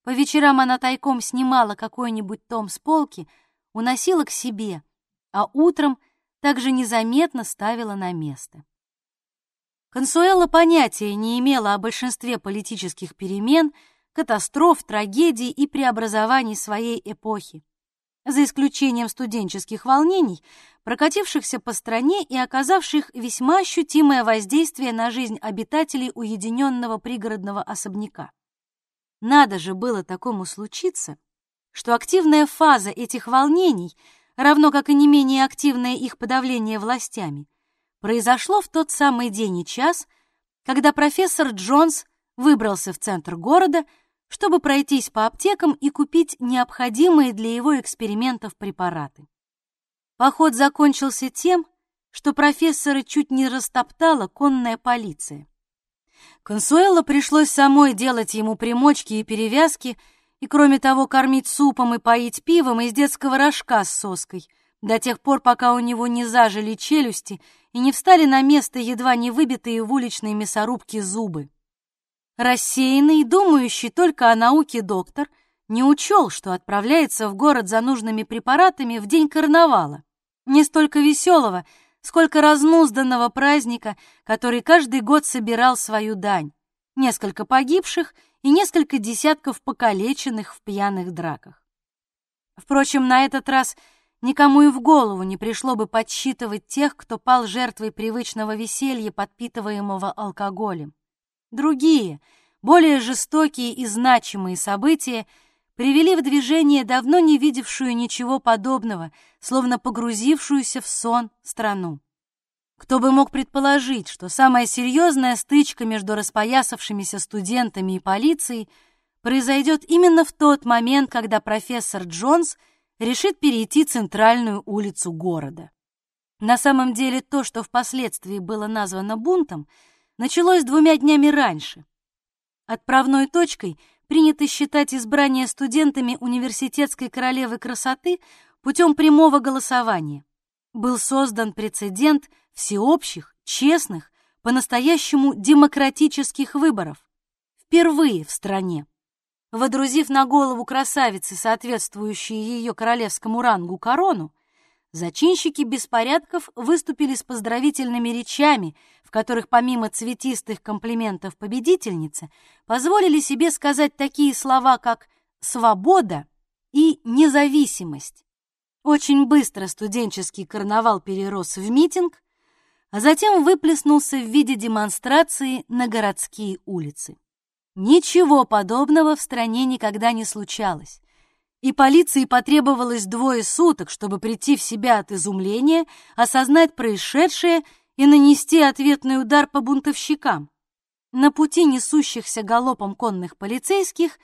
Speaker 1: По вечерам она тайком снимала какой-нибудь том с полки, уносила к себе, а утром также незаметно ставила на место. Консуэла понятия не имела о большинстве политических перемен, катастроф, трагедий и преобразований своей эпохи за исключением студенческих волнений, прокатившихся по стране и оказавших весьма ощутимое воздействие на жизнь обитателей уединенного пригородного особняка. Надо же было такому случиться, что активная фаза этих волнений, равно как и не менее активное их подавление властями, произошло в тот самый день и час, когда профессор Джонс выбрался в центр города, чтобы пройтись по аптекам и купить необходимые для его экспериментов препараты. Поход закончился тем, что профессора чуть не растоптала конная полиция. Консуэло пришлось самой делать ему примочки и перевязки, и, кроме того, кормить супом и поить пивом из детского рожка с соской, до тех пор, пока у него не зажили челюсти и не встали на место едва не выбитые в уличной мясорубке зубы. Рассеянный, думающий только о науке доктор, не учел, что отправляется в город за нужными препаратами в день карнавала. Не столько веселого, сколько разнузданного праздника, который каждый год собирал свою дань. Несколько погибших и несколько десятков покалеченных в пьяных драках. Впрочем, на этот раз никому и в голову не пришло бы подсчитывать тех, кто пал жертвой привычного веселья, подпитываемого алкоголем. Другие, более жестокие и значимые события привели в движение давно не видевшую ничего подобного, словно погрузившуюся в сон страну. Кто бы мог предположить, что самая серьезная стычка между распоясавшимися студентами и полицией произойдет именно в тот момент, когда профессор Джонс решит перейти центральную улицу города. На самом деле то, что впоследствии было названо бунтом, началось двумя днями раньше. Отправной точкой принято считать избрание студентами университетской королевы красоты путем прямого голосования. Был создан прецедент всеобщих, честных, по-настоящему демократических выборов. Впервые в стране. Водрузив на голову красавицы, соответствующую ее королевскому рангу, корону, Зачинщики беспорядков выступили с поздравительными речами, в которых помимо цветистых комплиментов победительницы позволили себе сказать такие слова, как «свобода» и «независимость». Очень быстро студенческий карнавал перерос в митинг, а затем выплеснулся в виде демонстрации на городские улицы. Ничего подобного в стране никогда не случалось и полиции потребовалось двое суток, чтобы прийти в себя от изумления, осознать происшедшее и нанести ответный удар по бунтовщикам. На пути несущихся галопом конных полицейских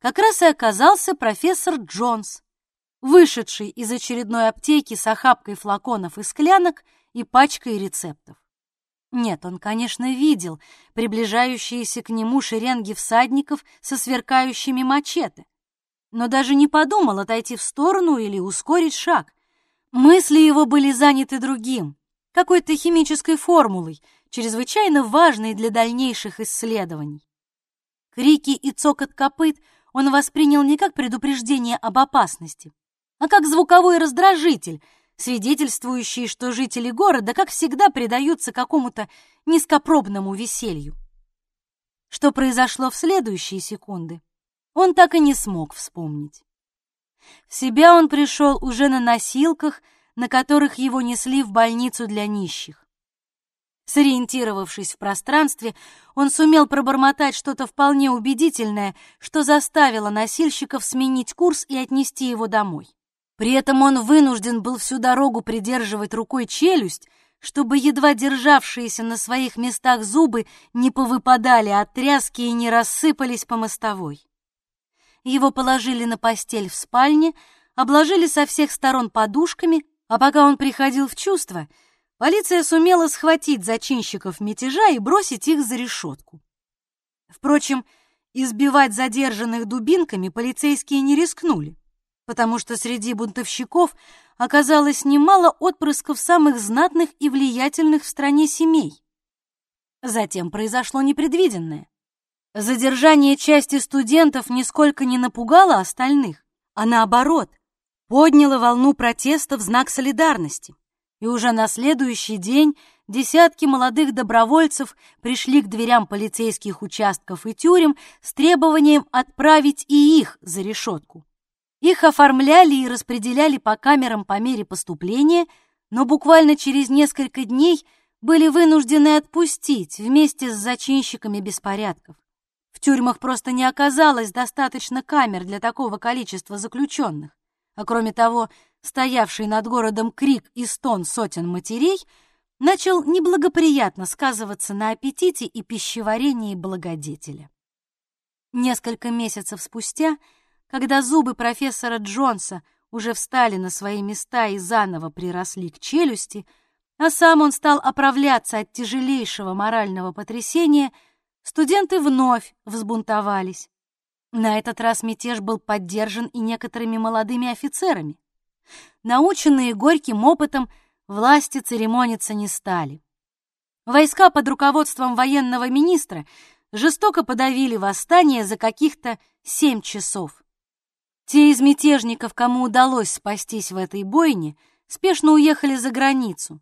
Speaker 1: как раз и оказался профессор Джонс, вышедший из очередной аптеки с охапкой флаконов и склянок и пачкой рецептов. Нет, он, конечно, видел приближающиеся к нему шеренги всадников со сверкающими мачете, но даже не подумал отойти в сторону или ускорить шаг. Мысли его были заняты другим, какой-то химической формулой, чрезвычайно важной для дальнейших исследований. Крики и цокот копыт он воспринял не как предупреждение об опасности, а как звуковой раздражитель, свидетельствующий, что жители города, как всегда, предаются какому-то низкопробному веселью. Что произошло в следующие секунды, он так и не смог вспомнить. В себя он пришел уже на носилках, на которых его несли в больницу для нищих. Сориентировавшись в пространстве, он сумел пробормотать что-то вполне убедительное, что заставило носильщиков сменить курс и отнести его домой. При этом он вынужден был всю дорогу придерживать рукой челюсть, чтобы едва державшиеся на своих местах зубы не повыпадали от тряски и не рассыпались по мостовой. Его положили на постель в спальне, обложили со всех сторон подушками, а пока он приходил в чувство, полиция сумела схватить зачинщиков мятежа и бросить их за решетку. Впрочем, избивать задержанных дубинками полицейские не рискнули, потому что среди бунтовщиков оказалось немало отпрысков самых знатных и влиятельных в стране семей. Затем произошло непредвиденное. Задержание части студентов нисколько не напугало остальных, а наоборот, подняло волну протеста в знак солидарности. И уже на следующий день десятки молодых добровольцев пришли к дверям полицейских участков и тюрем с требованием отправить и их за решетку. Их оформляли и распределяли по камерам по мере поступления, но буквально через несколько дней были вынуждены отпустить вместе с зачинщиками беспорядков. В тюрьмах просто не оказалось достаточно камер для такого количества заключенных. А кроме того, стоявший над городом крик и стон сотен матерей начал неблагоприятно сказываться на аппетите и пищеварении благодетеля. Несколько месяцев спустя, когда зубы профессора Джонса уже встали на свои места и заново приросли к челюсти, а сам он стал оправляться от тяжелейшего морального потрясения, студенты вновь взбунтовались. На этот раз мятеж был поддержан и некоторыми молодыми офицерами. Наученные горьким опытом, власти церемониться не стали. Войска под руководством военного министра жестоко подавили восстание за каких-то семь часов. Те из мятежников, кому удалось спастись в этой бойне, спешно уехали за границу.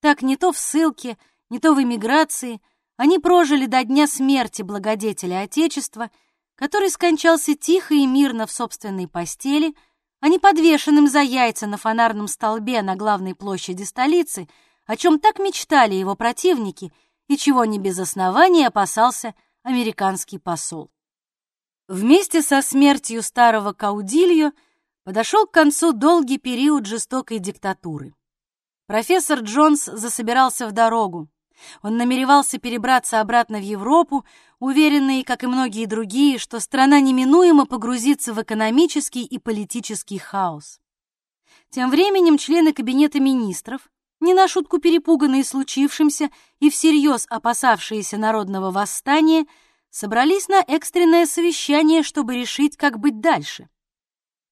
Speaker 1: Так не то в ссылке, не то в эмиграции они прожили до дня смерти благодетеля Отечества — который скончался тихо и мирно в собственной постели, а не подвешенным за яйца на фонарном столбе на главной площади столицы, о чем так мечтали его противники и чего не без основания опасался американский посол. Вместе со смертью старого Каудилью подошел к концу долгий период жестокой диктатуры. Профессор Джонс засобирался в дорогу. Он намеревался перебраться обратно в Европу, уверенный, как и многие другие, что страна неминуемо погрузится в экономический и политический хаос. Тем временем члены Кабинета министров, не на шутку перепуганные случившимся и всерьез опасавшиеся народного восстания, собрались на экстренное совещание, чтобы решить, как быть дальше.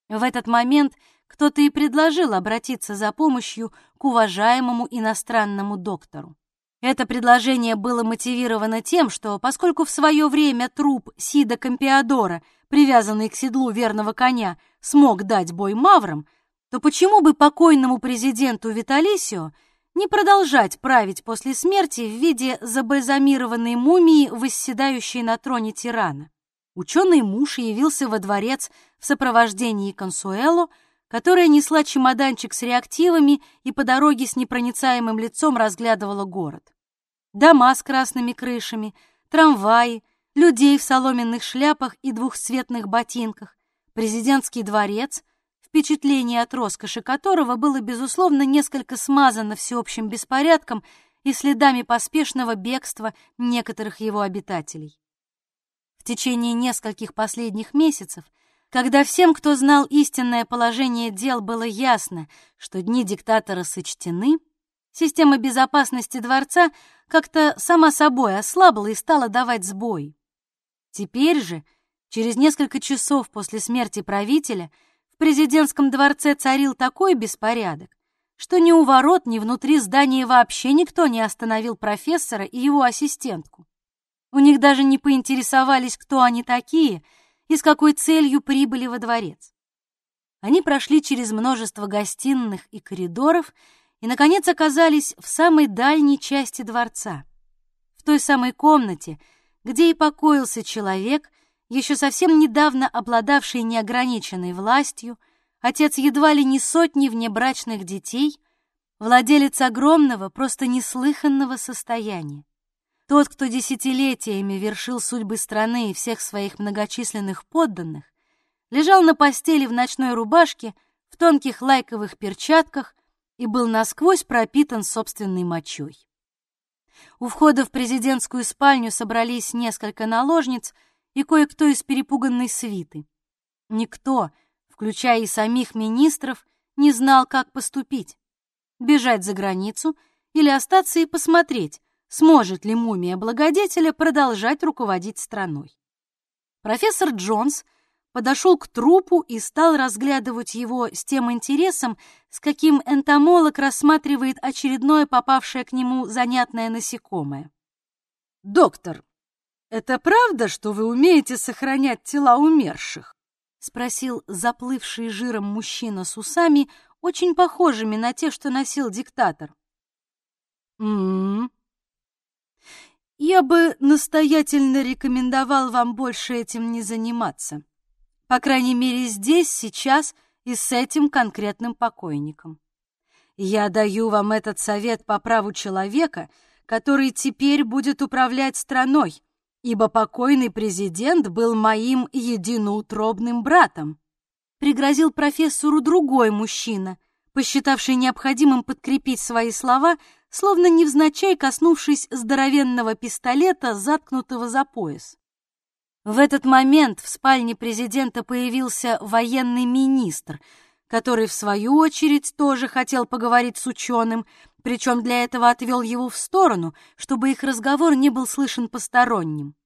Speaker 1: В этот момент кто-то и предложил обратиться за помощью к уважаемому иностранному доктору. Это предложение было мотивировано тем, что поскольку в свое время труп Сида Кампиадора, привязанный к седлу верного коня, смог дать бой маврам, то почему бы покойному президенту Виталисио не продолжать править после смерти в виде забальзамированной мумии, восседающей на троне тирана? Ученый муж явился во дворец в сопровождении Консуэло, которая несла чемоданчик с реактивами и по дороге с непроницаемым лицом разглядывала город. Дома с красными крышами, трамваи, людей в соломенных шляпах и двухцветных ботинках, президентский дворец, впечатление от роскоши которого было, безусловно, несколько смазано всеобщим беспорядком и следами поспешного бегства некоторых его обитателей. В течение нескольких последних месяцев – когда всем, кто знал истинное положение дел, было ясно, что дни диктатора сочтены, система безопасности дворца как-то сама собой ослабла и стала давать сбой. Теперь же, через несколько часов после смерти правителя, в президентском дворце царил такой беспорядок, что ни у ворот, ни внутри здания вообще никто не остановил профессора и его ассистентку. У них даже не поинтересовались, кто они такие — и с какой целью прибыли во дворец. Они прошли через множество гостиных и коридоров и, наконец, оказались в самой дальней части дворца, в той самой комнате, где и покоился человек, еще совсем недавно обладавший неограниченной властью, отец едва ли не сотни внебрачных детей, владелец огромного, просто неслыханного состояния. Тот, кто десятилетиями вершил судьбы страны и всех своих многочисленных подданных, лежал на постели в ночной рубашке, в тонких лайковых перчатках и был насквозь пропитан собственной мочой. У входа в президентскую спальню собрались несколько наложниц и кое-кто из перепуганной свиты. Никто, включая и самих министров, не знал, как поступить. Бежать за границу или остаться и посмотреть, сможет ли мумия благодетеля продолжать руководить страной. Профессор Джонс подошел к трупу и стал разглядывать его с тем интересом, с каким энтомолог рассматривает очередное попавшее к нему занятное насекомое. «Доктор, это правда, что вы умеете сохранять тела умерших?» — спросил заплывший жиром мужчина с усами, очень похожими на те, что носил диктатор. «М-м-м», я бы настоятельно рекомендовал вам больше этим не заниматься. По крайней мере, здесь, сейчас и с этим конкретным покойником. Я даю вам этот совет по праву человека, который теперь будет управлять страной, ибо покойный президент был моим единоутробным братом. Пригрозил профессору другой мужчина, посчитавший необходимым подкрепить свои слова словно невзначай коснувшись здоровенного пистолета, заткнутого за пояс. В этот момент в спальне президента появился военный министр, который, в свою очередь, тоже хотел поговорить с ученым, причем для этого отвел его в сторону, чтобы их разговор не был слышен посторонним.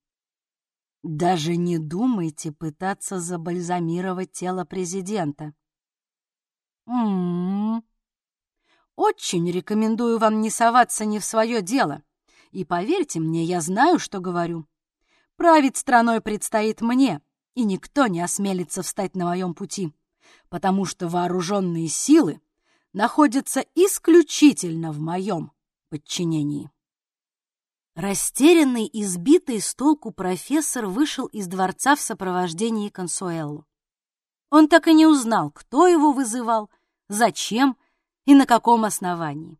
Speaker 1: «Даже не думайте пытаться забальзамировать тело президента». «М-м-м», очень рекомендую вам не соваться не в свое дело. И поверьте мне, я знаю, что говорю. Править страной предстоит мне, и никто не осмелится встать на моем пути, потому что вооруженные силы находятся исключительно в моем подчинении. Растерянный и сбитый с толку профессор вышел из дворца в сопровождении Консуэллу. Он так и не узнал, кто его вызывал, зачем и на каком основании.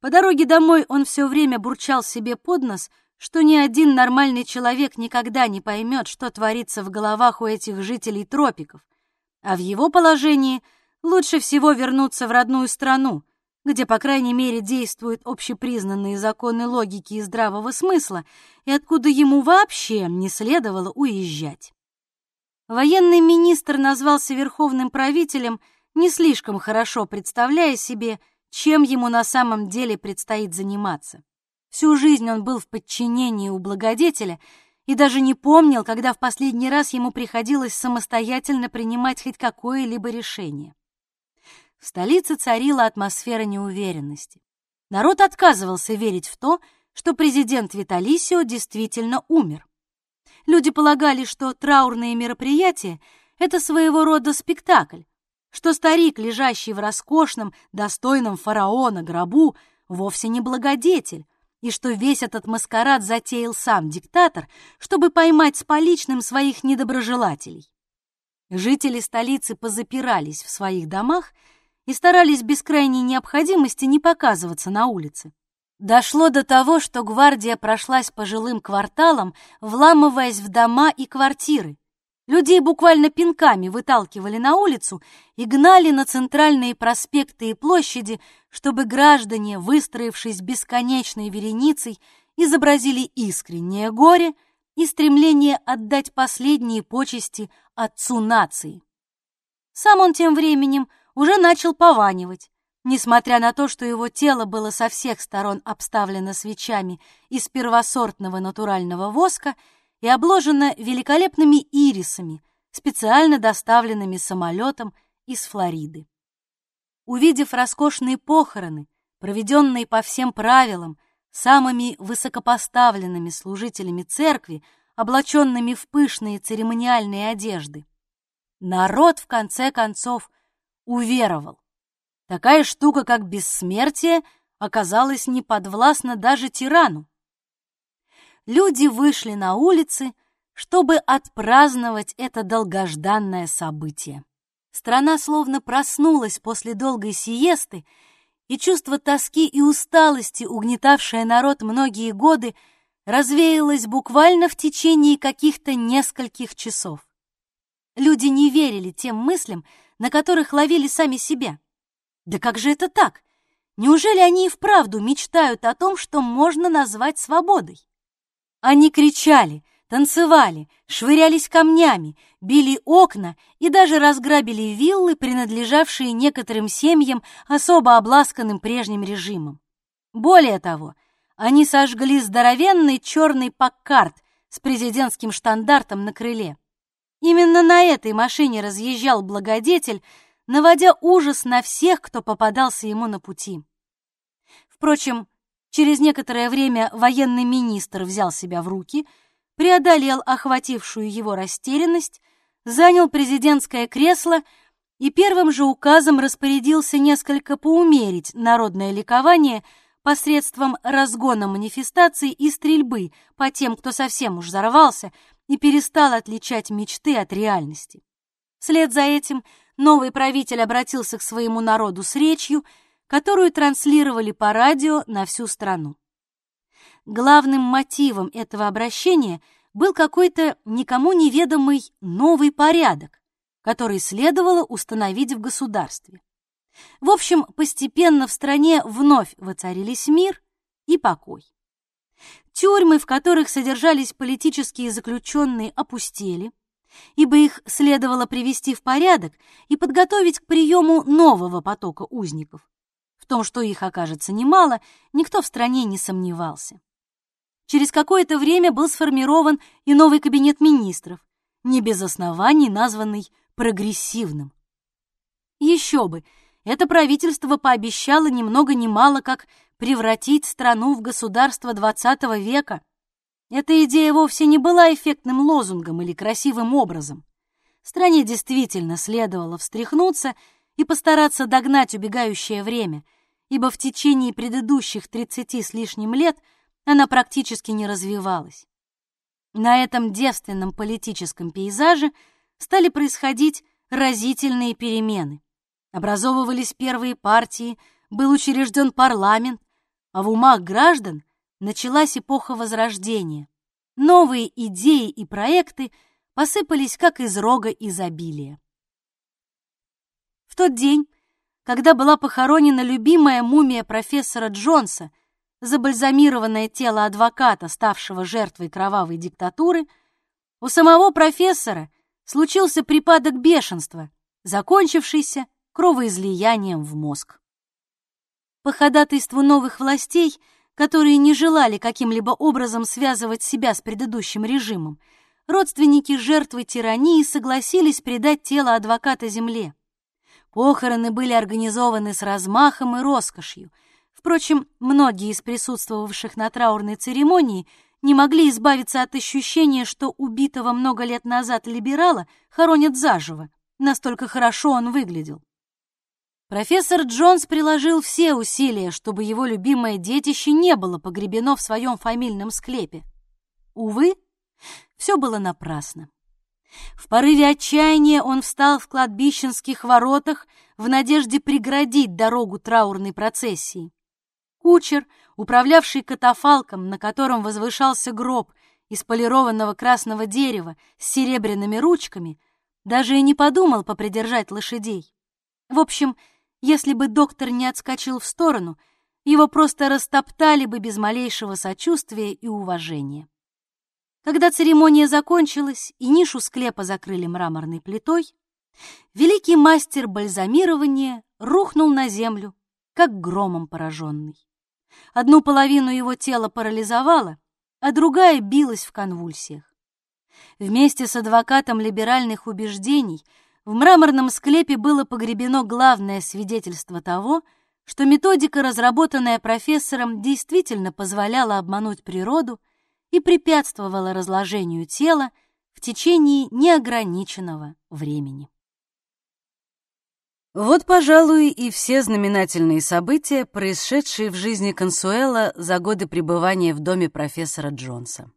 Speaker 1: По дороге домой он все время бурчал себе под нос, что ни один нормальный человек никогда не поймет, что творится в головах у этих жителей тропиков, а в его положении лучше всего вернуться в родную страну, где, по крайней мере, действуют общепризнанные законы логики и здравого смысла, и откуда ему вообще не следовало уезжать. Военный министр назвался верховным правителем – не слишком хорошо представляя себе, чем ему на самом деле предстоит заниматься. Всю жизнь он был в подчинении у благодетеля и даже не помнил, когда в последний раз ему приходилось самостоятельно принимать хоть какое-либо решение. В столице царила атмосфера неуверенности. Народ отказывался верить в то, что президент Виталисио действительно умер. Люди полагали, что траурные мероприятия — это своего рода спектакль, что старик, лежащий в роскошном, достойном фараона гробу, вовсе не благодетель, и что весь этот маскарад затеял сам диктатор, чтобы поймать с поличным своих недоброжелателей. Жители столицы позапирались в своих домах и старались без крайней необходимости не показываться на улице. Дошло до того, что гвардия прошлась по жилым кварталам, вламываясь в дома и квартиры, Людей буквально пинками выталкивали на улицу и гнали на центральные проспекты и площади, чтобы граждане, выстроившись бесконечной вереницей, изобразили искреннее горе и стремление отдать последние почести отцу нации. Сам он тем временем уже начал пованивать, несмотря на то, что его тело было со всех сторон обставлено свечами из первосортного натурального воска и обложена великолепными ирисами, специально доставленными самолетом из Флориды. Увидев роскошные похороны, проведенные по всем правилам, самыми высокопоставленными служителями церкви, облаченными в пышные церемониальные одежды, народ, в конце концов, уверовал. Такая штука, как бессмертие, оказалась неподвластна даже тирану люди вышли на улицы, чтобы отпраздновать это долгожданное событие. Страна словно проснулась после долгой сиесты, и чувство тоски и усталости, угнетавшее народ многие годы, развеялось буквально в течение каких-то нескольких часов. Люди не верили тем мыслям, на которых ловили сами себя. Да как же это так? Неужели они и вправду мечтают о том, что можно назвать свободой? Они кричали, танцевали, швырялись камнями, били окна и даже разграбили виллы, принадлежавшие некоторым семьям, особо обласканным прежним режимом. Более того, они сожгли здоровенный черный паккарт с президентским штандартом на крыле. Именно на этой машине разъезжал благодетель, наводя ужас на всех, кто попадался ему на пути. Впрочем, через некоторое время военный министр взял себя в руки, преодолел охватившую его растерянность, занял президентское кресло и первым же указом распорядился несколько поумерить народное ликование посредством разгона манифестаций и стрельбы по тем, кто совсем уж взорвался и перестал отличать мечты от реальности. Вслед за этим новый правитель обратился к своему народу с речью, которую транслировали по радио на всю страну. Главным мотивом этого обращения был какой-то никому неведомый новый порядок, который следовало установить в государстве. В общем, постепенно в стране вновь воцарились мир и покой. Тюрьмы, в которых содержались политические заключенные, опустели, ибо их следовало привести в порядок и подготовить к приему нового потока узников. Том, что их окажется немало, никто в стране не сомневался. Через какое-то время был сформирован и новый кабинет министров, не без оснований названный прогрессивным. Еще бы, это правительство пообещало ни много ни мало как превратить страну в государство XX века. Эта идея вовсе не была эффектным лозунгом или красивым образом. Стране действительно следовало встряхнуться и постараться догнать убегающее время, ибо в течение предыдущих 30 с лишним лет она практически не развивалась. На этом девственном политическом пейзаже стали происходить разительные перемены. Образовывались первые партии, был учрежден парламент, а в умах граждан началась эпоха Возрождения. Новые идеи и проекты посыпались как из рога изобилия. В тот день, когда была похоронена любимая мумия профессора Джонса, забальзамированное тело адвоката, ставшего жертвой кровавой диктатуры, у самого профессора случился припадок бешенства, закончившийся кровоизлиянием в мозг. По ходатайству новых властей, которые не желали каким-либо образом связывать себя с предыдущим режимом, родственники жертвы тирании согласились предать тело адвоката земле. Похороны были организованы с размахом и роскошью. Впрочем, многие из присутствовавших на траурной церемонии не могли избавиться от ощущения, что убитого много лет назад либерала хоронят заживо, настолько хорошо он выглядел. Профессор Джонс приложил все усилия, чтобы его любимое детище не было погребено в своем фамильном склепе. Увы, все было напрасно. В порыве отчаяния он встал в кладбищенских воротах в надежде преградить дорогу траурной процессии. Кучер, управлявший катафалком, на котором возвышался гроб из полированного красного дерева с серебряными ручками, даже и не подумал попридержать лошадей. В общем, если бы доктор не отскочил в сторону, его просто растоптали бы без малейшего сочувствия и уважения. Когда церемония закончилась и нишу склепа закрыли мраморной плитой, великий мастер бальзамирования рухнул на землю, как громом пораженный. Одну половину его тела парализовало, а другая билась в конвульсиях. Вместе с адвокатом либеральных убеждений – в мраморном склепе было погребено главное свидетельство того, что методика, разработанная профессором, действительно позволяла обмануть природу и препятствовала разложению тела в течение неограниченного времени.
Speaker 2: Вот, пожалуй, и все знаменательные события, происшедшие в жизни Консуэла за годы пребывания в доме профессора Джонса.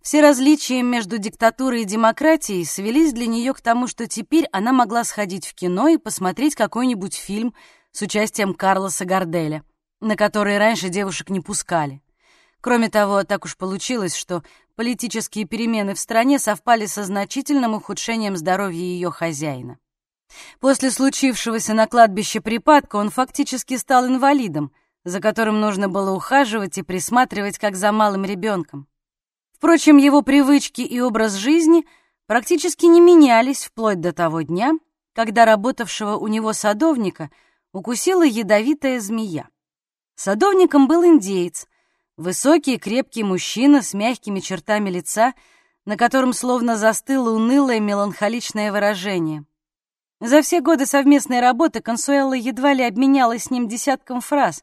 Speaker 2: Все различия между диктатурой и демократией свелись для нее к тому, что теперь она могла сходить в кино и посмотреть какой-нибудь фильм с участием Карлоса Гарделя, на который раньше девушек не пускали. Кроме того, так уж получилось, что политические перемены в стране совпали со значительным ухудшением здоровья ее хозяина. После случившегося на кладбище припадка он фактически стал инвалидом, за которым нужно было ухаживать и присматривать как за малым ребенком. Впрочем, его привычки и образ жизни практически не менялись вплоть до того дня, когда работавшего у него садовника укусила ядовитая змея. Садовником был индеец, высокий крепкий мужчина с мягкими чертами лица, на котором словно застыло унылое меланхоличное выражение. За все годы совместной работы Консуэлла едва ли обменялась с ним десятком фраз,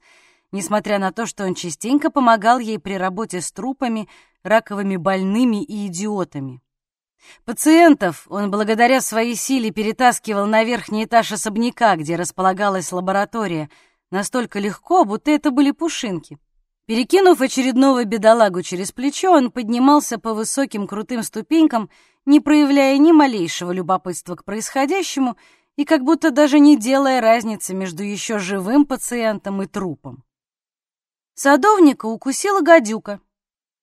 Speaker 2: несмотря на то, что он частенько помогал ей при работе с трупами, раковыми больными и идиотами. Пациентов он благодаря своей силе перетаскивал на верхний этаж особняка, где располагалась лаборатория, настолько легко, будто это были пушинки. Перекинув очередного бедолагу через плечо, он поднимался по высоким крутым ступенькам, не проявляя ни малейшего любопытства к происходящему и как будто даже не делая разницы между еще живым пациентом и трупом. Садовника укусила гадюка,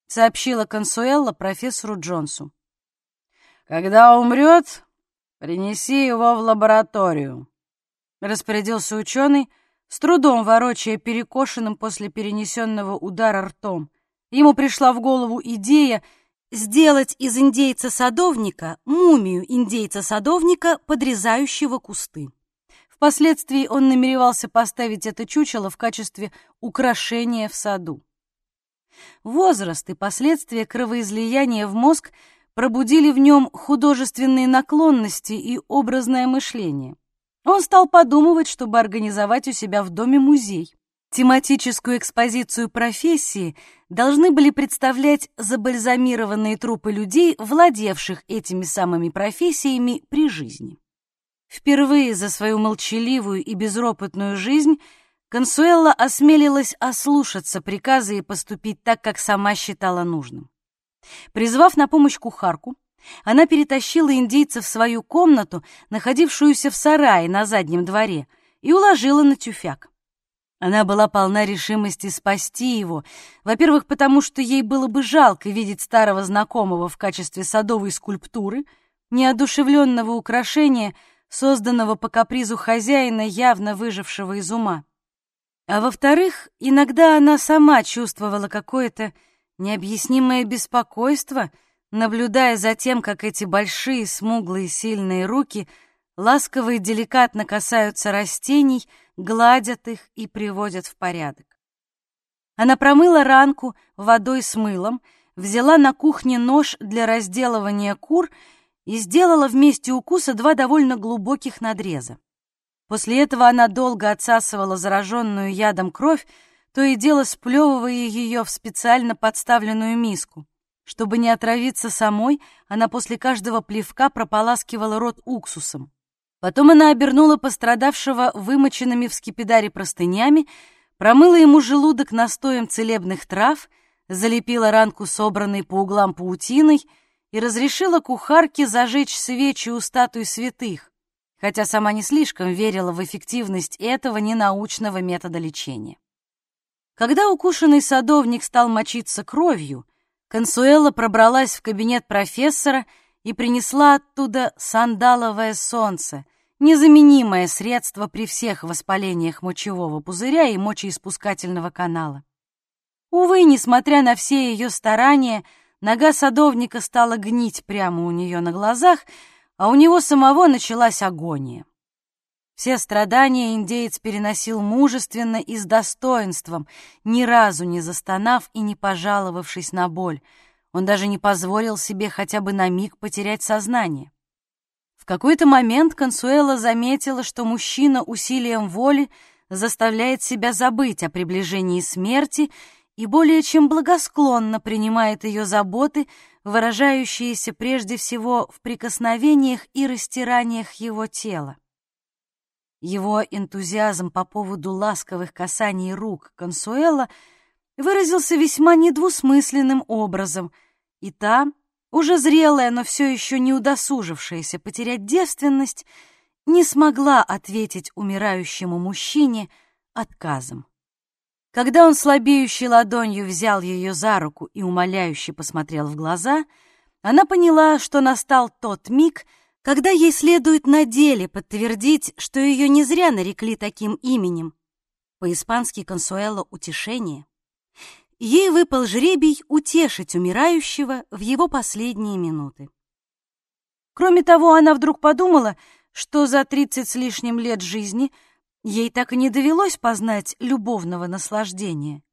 Speaker 2: сообщила Консуэлла профессору Джонсу.
Speaker 3: «Когда умрет, принеси его в лабораторию», — распорядился ученый, с трудом ворочая перекошенным после перенесенного удара ртом. Ему пришла в голову идея сделать из индейца-садовника мумию индейца-садовника, подрезающего кусты. Впоследствии он намеревался поставить это чучело в качестве украшения в саду. Возраст и последствия кровоизлияния в мозг — пробудили в нем художественные наклонности и образное мышление. Он стал подумывать, чтобы организовать у себя в доме музей. Тематическую экспозицию профессии должны были представлять забальзамированные трупы людей, владевших этими самыми профессиями при жизни. Впервые за свою молчаливую и безропотную жизнь Консуэлла осмелилась ослушаться приказа и поступить так, как сама считала нужным. Призвав на помощь кухарку, она перетащила индейца в свою комнату, находившуюся в сарае на заднем дворе, и уложила на тюфяк. Она была полна решимости спасти его, во-первых, потому что ей было бы жалко видеть старого знакомого в качестве садовой скульптуры, неодушевленного украшения, созданного по капризу хозяина, явно выжившего из ума. А во-вторых, иногда она сама чувствовала какое-то необъяснимое беспокойство, наблюдая за тем, как эти большие, смуглые, сильные руки ласково и деликатно касаются растений, гладят их и приводят в порядок. Она промыла ранку водой с мылом, взяла на кухне нож для разделывания кур и сделала вместе укуса два довольно глубоких надреза. После этого она долго отсасывала зараженную ядом кровь, то и дело сплевывая ее в специально подставленную миску. Чтобы не отравиться самой, она после каждого плевка прополаскивала рот уксусом. Потом она обернула пострадавшего вымоченными в скипидаре простынями, промыла ему желудок настоем целебных трав, залепила ранку собранной по углам паутиной и разрешила кухарке зажечь свечи у статуй святых, хотя сама не слишком верила в эффективность этого ненаучного метода лечения. Когда укушенный садовник стал мочиться кровью, Консуэла пробралась в кабинет профессора и принесла оттуда сандаловое солнце, незаменимое средство при всех воспалениях мочевого пузыря и мочеиспускательного канала. Увы, несмотря на все ее старания, нога садовника стала гнить прямо у нее на глазах, а у него самого началась агония. Все страдания индеец переносил мужественно и с достоинством, ни разу не застонав и не пожаловавшись на боль. Он даже не позволил себе хотя бы на миг потерять сознание. В какой-то момент Консуэла заметила, что мужчина усилием воли заставляет себя забыть о приближении смерти и более чем благосклонно принимает ее заботы, выражающиеся прежде всего в прикосновениях и растираниях его тела. Его энтузиазм по поводу ласковых касаний рук Консуэла выразился весьма недвусмысленным образом, и та, уже зрелая, но все еще не удосужившаяся потерять девственность, не смогла ответить умирающему мужчине отказом. Когда он слабеющей ладонью взял ее за руку и умоляюще посмотрел в глаза, она поняла, что настал тот миг, когда ей следует на деле подтвердить, что ее не зря нарекли таким именем. По-испански «консуэло» — утешение.
Speaker 1: ей выпал жребий утешить умирающего в его последние минуты. Кроме того, она вдруг подумала, что за тридцать с лишним лет жизни ей так и не довелось познать любовного наслаждения.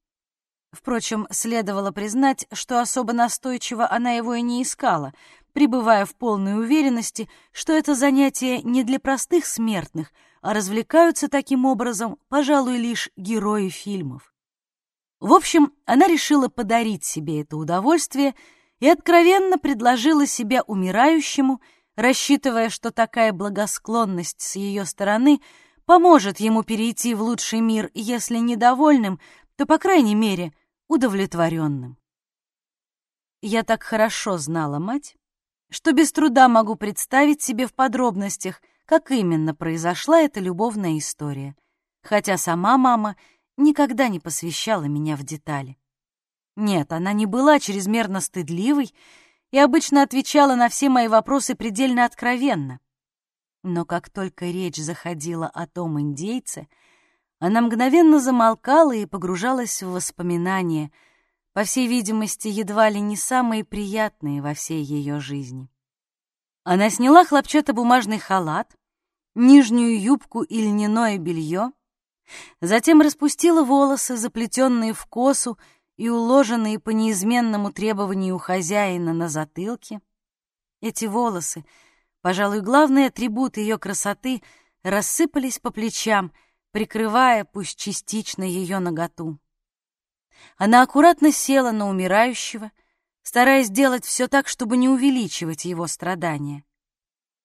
Speaker 1: Впрочем, следовало признать, что особо настойчиво она его и не искала, пребывая в полной уверенности, что это занятие не для простых смертных, а развлекаются таким образом, пожалуй, лишь герои фильмов. В общем, она решила подарить себе это удовольствие и откровенно предложила себя умирающему, рассчитывая, что такая благосклонность с ее стороны поможет ему перейти в лучший мир, если недовольным, то, по крайней мере, удовлетворенным. Я так хорошо знала мать, что без труда могу представить себе в подробностях, как именно произошла эта любовная история, хотя сама мама никогда не посвящала меня в детали. Нет, она не была чрезмерно стыдливой и обычно отвечала на все мои вопросы предельно откровенно. Но как только речь заходила о том индейце, она мгновенно замолкала и погружалась в воспоминания — по всей видимости, едва ли не самые приятные во всей ее жизни. Она сняла хлопчатобумажный халат, нижнюю юбку и льняное белье, затем распустила волосы, заплетенные в косу и уложенные по неизменному требованию хозяина на затылке. Эти волосы, пожалуй, главный атрибут ее красоты, рассыпались по плечам, прикрывая, пусть частично, ее наготу. Она аккуратно села на умирающего, стараясь сделать все так, чтобы не увеличивать его страдания.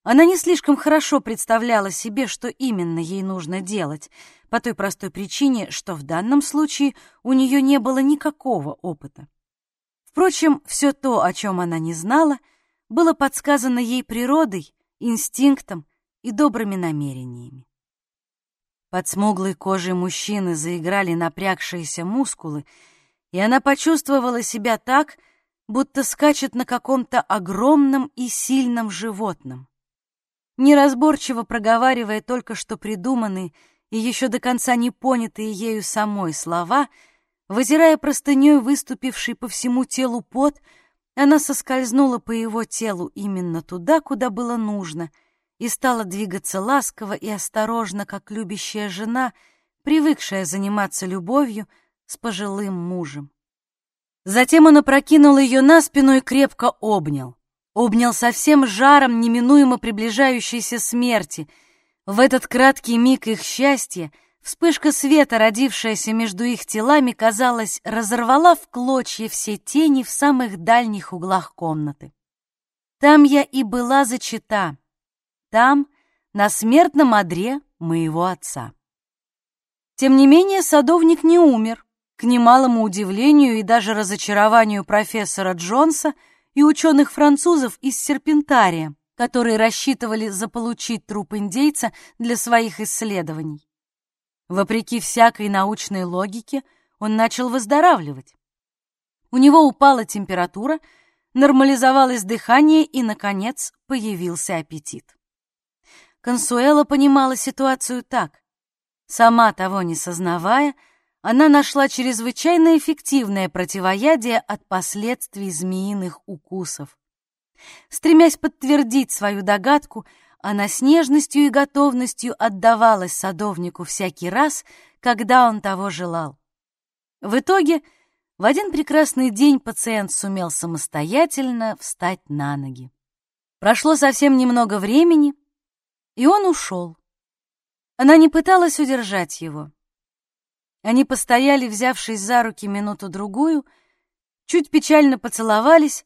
Speaker 1: Она не слишком хорошо представляла себе, что именно ей нужно делать, по той простой причине, что в данном случае у нее не было никакого опыта. Впрочем, все то, о чем она не знала, было подсказано ей природой, инстинктом и добрыми намерениями. Под смуглой кожей мужчины заиграли напрягшиеся мускулы, и она почувствовала себя так, будто скачет на каком-то огромном и сильном животном. Неразборчиво проговаривая только что придуманные и еще до конца не понятые ею самой слова, вытирая простыней выступивший по всему телу пот, она соскользнула по его телу именно туда, куда было нужно — и стала двигаться ласково и осторожно, как любящая жена, привыкшая заниматься любовью с пожилым мужем. Затем он опрокинул ее на спину и крепко обнял. Обнял со всем жаром неминуемо приближающейся смерти. В этот краткий миг их счастья вспышка света, родившаяся между их телами, казалось, разорвала в клочья все тени в самых дальних углах комнаты. Там я и была зачата, там, на смертном одре моего отца. Тем не менее, садовник не умер. К немалому удивлению и даже разочарованию профессора Джонса и ученых-французов из Серпентария, которые рассчитывали заполучить труп индейца для своих исследований. Вопреки всякой научной логике, он начал выздоравливать. У него упала температура, нормализовалось дыхание и, наконец, появился аппетит. Консуэла понимала ситуацию так. Сама того не сознавая, она нашла чрезвычайно эффективное противоядие от последствий змеиных укусов. Стремясь подтвердить свою догадку, она с нежностью и готовностью отдавалась садовнику всякий раз, когда он того желал. В итоге, в один прекрасный день пациент сумел самостоятельно встать на ноги. Прошло совсем немного времени, и он ушел. Она не пыталась удержать его. Они постояли, взявшись за руки минуту-другую, чуть печально поцеловались,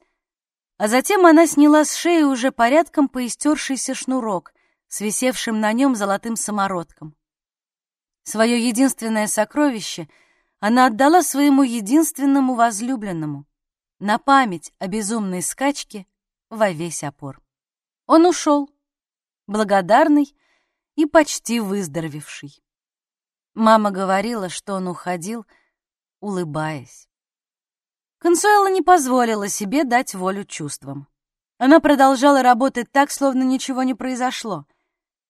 Speaker 1: а затем она сняла с шеи уже порядком поистершийся шнурок с висевшим на нем золотым самородком. Свое единственное сокровище она отдала своему единственному возлюбленному на память о безумной скачке во весь опор. Он ушел, благодарный и почти выздоровевший. Мама говорила, что он уходил, улыбаясь. Консуэла не позволила себе дать волю чувствам. Она продолжала работать так, словно ничего не произошло.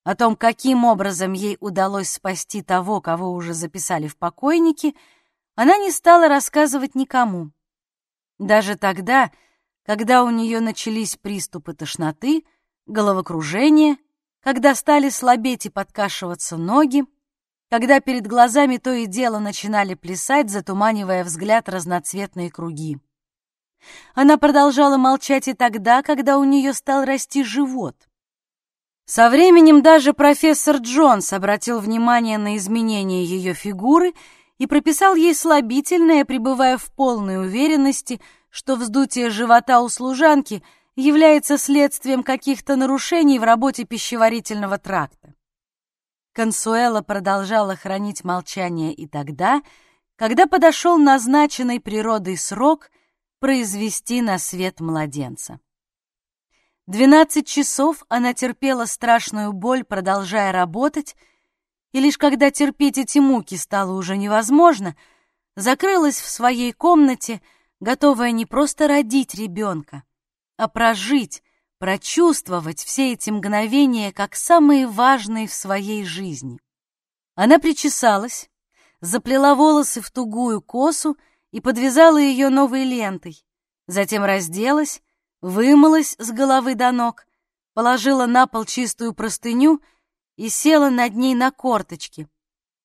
Speaker 1: О том, каким образом ей удалось спасти того, кого уже записали в покойники,
Speaker 2: она не стала рассказывать никому. Даже тогда, когда у нее начались приступы тошноты, головокружения, когда стали слабеть и подкашиваться ноги, когда перед глазами то и дело начинали плясать, затуманивая взгляд разноцветные круги. Она продолжала молчать и тогда, когда у нее стал расти живот. Со временем даже профессор Джонс обратил внимание на изменения ее фигуры и прописал ей слабительное, пребывая в полной уверенности, что вздутие живота у служанки является следствием каких-то нарушений в работе пищеварительного тракта. Консуэла продолжала хранить молчание и тогда, когда подошел назначенный природой срок произвести на свет младенца. Двенадцать часов она терпела страшную боль, продолжая работать, и лишь когда терпеть эти муки стало уже невозможно, закрылась в своей комнате, готовая не просто родить ребенка, а прожить, прочувствовать все эти мгновения как самые важные в своей жизни. Она причесалась, заплела волосы в тугую косу и подвязала ее новой лентой, затем разделась, вымылась с головы до ног, положила на пол чистую простыню и села над ней на корточки,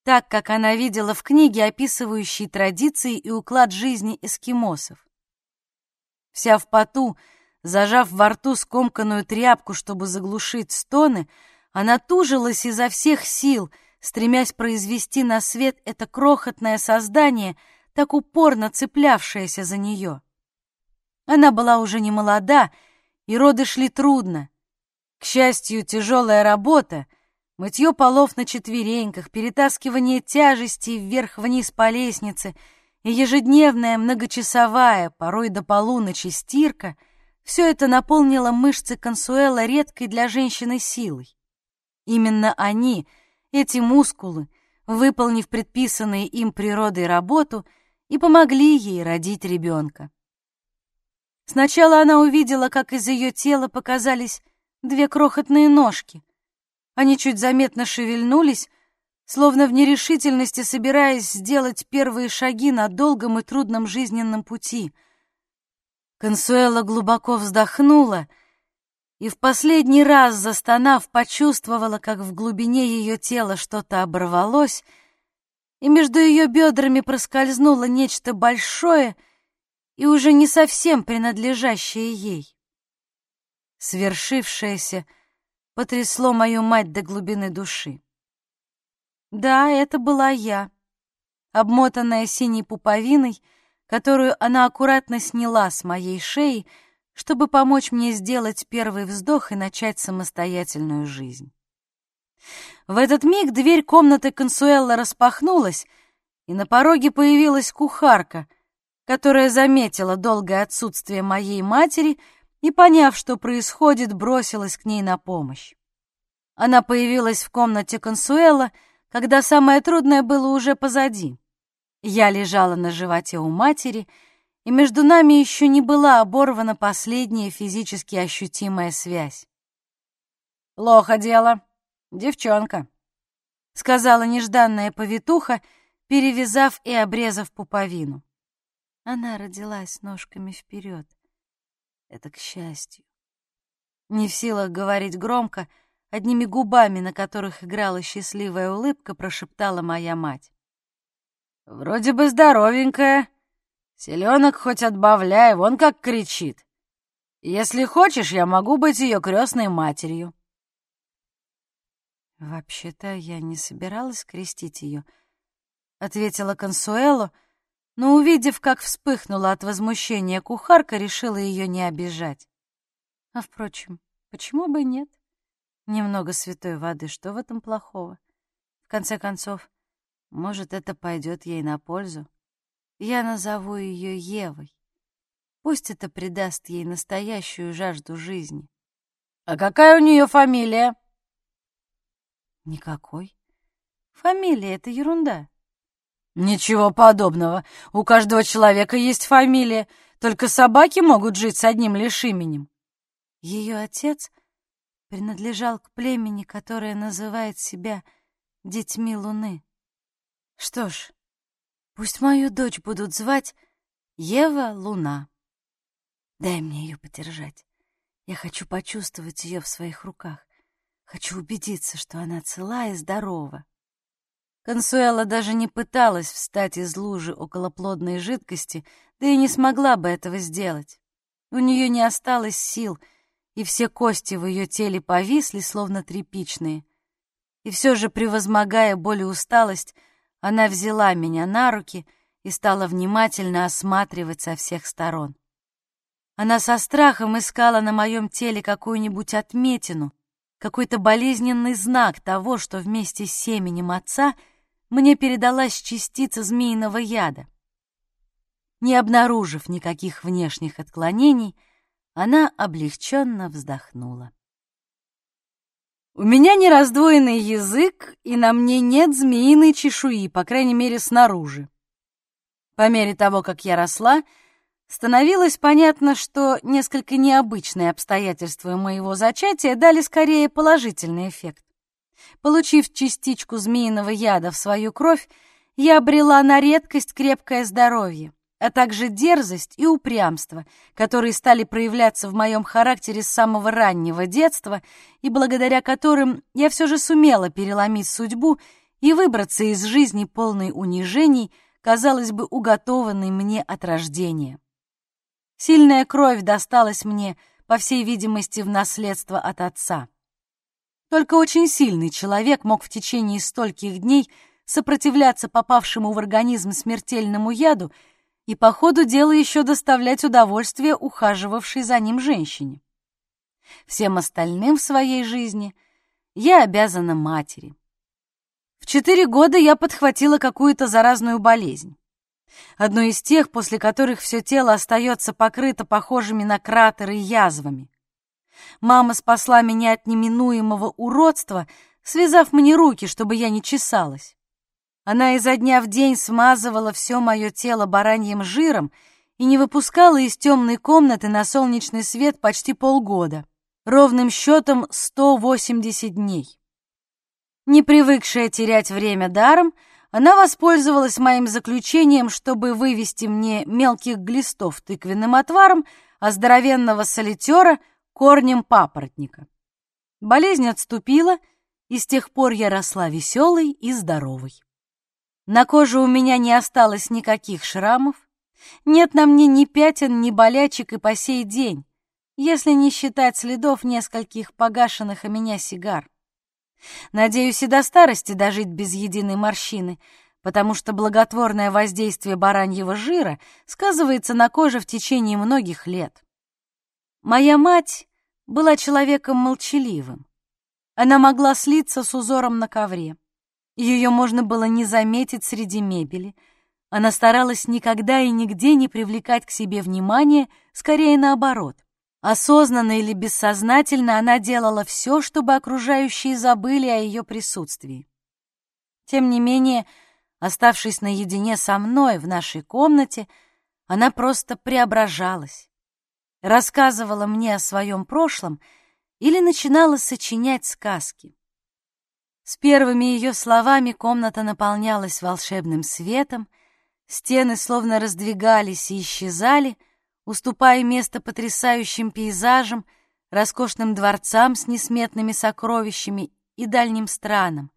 Speaker 2: так, как она видела в книге, описывающей традиции и уклад жизни эскимосов. Вся в поту, зажав во рту скомканную тряпку, чтобы заглушить стоны, она тужилась изо всех сил, стремясь произвести на свет это крохотное создание, так упорно цеплявшееся за нее. Она была уже не молода, и роды шли трудно. К счастью, тяжелая работа, мытье полов на четвереньках, перетаскивание тяжестей вверх-вниз по лестнице и ежедневная многочасовая, порой до полуночи, стирка — все это наполнило мышцы Консуэла редкой для женщины силой. Именно они, эти мускулы, выполнив предписанные им природой работу, и помогли ей родить ребенка. Сначала она увидела, как из ее тела показались две крохотные ножки. Они чуть заметно шевельнулись, словно в нерешительности собираясь сделать первые шаги на долгом и трудном жизненном пути. Консуэла глубоко вздохнула и в последний раз, застонав, почувствовала, как в глубине ее тела что-то оборвалось, и между ее бедрами проскользнуло нечто большое — и уже не совсем принадлежащее ей. Свершившееся потрясло мою мать до глубины души. Да, это была я, обмотанная синей пуповиной, которую она аккуратно сняла с моей шеи, чтобы помочь мне сделать первый вздох и начать самостоятельную жизнь. В этот миг дверь комнаты Консуэлла распахнулась, и на пороге появилась кухарка — которая заметила долгое отсутствие моей матери и, поняв, что происходит, бросилась к ней на помощь. Она появилась в комнате Консуэла, когда самое трудное было уже позади. Я лежала на животе у матери, и между нами еще не была оборвана последняя физически ощутимая связь. «Плохо дело, девчонка», — сказала нежданная повитуха, перевязав и обрезав пуповину. Она родилась ножками вперед. Это к счастью. Не в силах говорить громко, одними губами, на которых играла счастливая улыбка, прошептала моя мать. «Вроде бы здоровенькая. Селенок хоть отбавляй, вон как кричит. Если хочешь, я могу быть ее крестной матерью». «Вообще-то я не собиралась крестить ее», — ответила Консуэло, — но, увидев, как вспыхнула от возмущения кухарка, решила ее не обижать. А, впрочем, почему бы нет? Немного святой воды, что в этом плохого? В конце концов, может, это пойдет ей на пользу. Я назову ее Евой. Пусть это придаст ей настоящую жажду жизни. А какая у нее фамилия? Никакой. Фамилия — это ерунда. «Ничего подобного. У каждого человека есть фамилия. Только собаки могут жить с одним лишь именем». Ее отец принадлежал к племени, которое называет себя детьми Луны. Что ж, Пусть мою дочь будут звать Ева Луна. Дай мне ее подержать. Я хочу почувствовать ее в своих руках. Хочу убедиться, что она цела и здорова. Консуэла даже не пыталась встать из лужи около плодной жидкости, да и не смогла бы этого сделать. У нее не осталось сил, и все кости в ее теле повисли, словно тряпичные. И все же, превозмогая боль и усталость, она взяла меня на руки и стала внимательно осматривать со всех сторон. Она со страхом искала на моем теле какую-нибудь отметину, какой-то болезненный знак того, что вместе с семенем отца мне передалась частица змеиного яда. Не обнаружив никаких внешних отклонений, она облегченно вздохнула. У меня не раздвоенный язык, и на мне нет змеиной чешуи, по крайней мере, снаружи. По мере того, как я росла, становилось понятно, что несколько необычные обстоятельства моего зачатия дали скорее положительный эффект. Получив частичку змеиного яда в свою кровь, я обрела на редкость крепкое здоровье а также дерзость и упрямство, которые стали проявляться в моем характере с самого раннего детства и благодаря которым я все же сумела переломить судьбу и выбраться из жизни полной унижений, казалось бы, уготованной мне от рождения. Сильная кровь досталась мне, по всей видимости, в наследство от отца. Только очень сильный человек мог в течение стольких дней сопротивляться попавшему в организм смертельному яду и по ходу дела еще доставлять удовольствие ухаживавшей за ним женщине. Всем остальным в своей жизни я обязана матери. В четыре года я подхватила какую-то заразную болезнь. Одну из тех, после которых все тело остается покрыто похожими на кратеры язвами. Мама спасла меня от неминуемого уродства, связав мне руки, чтобы я не чесалась. Она изо дня в день смазывала все мое тело бараньим жиром и не выпускала из темной комнаты на солнечный свет почти полгода, ровным счетом 180 дней. Не привыкшая терять время даром, она воспользовалась моим заключением, чтобы вывести мне мелких глистов тыквенным отваром, а здоровенного солитера — корнем папоротника. Болезнь отступила, и с тех пор я росла веселой и здоровой. На коже у меня не осталось никаких шрамов, нет на мне ни пятен, ни болячек и по сей день, если не считать следов нескольких погашенных о меня сигар. Надеюсь и до старости дожить без единой морщины, потому что благотворное воздействие бараньего жира сказывается на коже в течение многих лет. Моя мать была человеком молчаливым. Она могла слиться с узором на ковре. Ее можно было не заметить среди мебели. Она старалась никогда и нигде не привлекать к себе внимания, скорее наоборот. Осознанно или бессознательно она делала все, чтобы окружающие забыли о ее присутствии. Тем не менее, оставшись наедине со мной в нашей комнате, она просто преображалась. Рассказывала мне о своем прошлом или начинала сочинять сказки. С первыми ее словами комната наполнялась волшебным светом, стены словно раздвигались и исчезали, уступая место потрясающим пейзажам, роскошным дворцам с несметными сокровищами и дальним странам,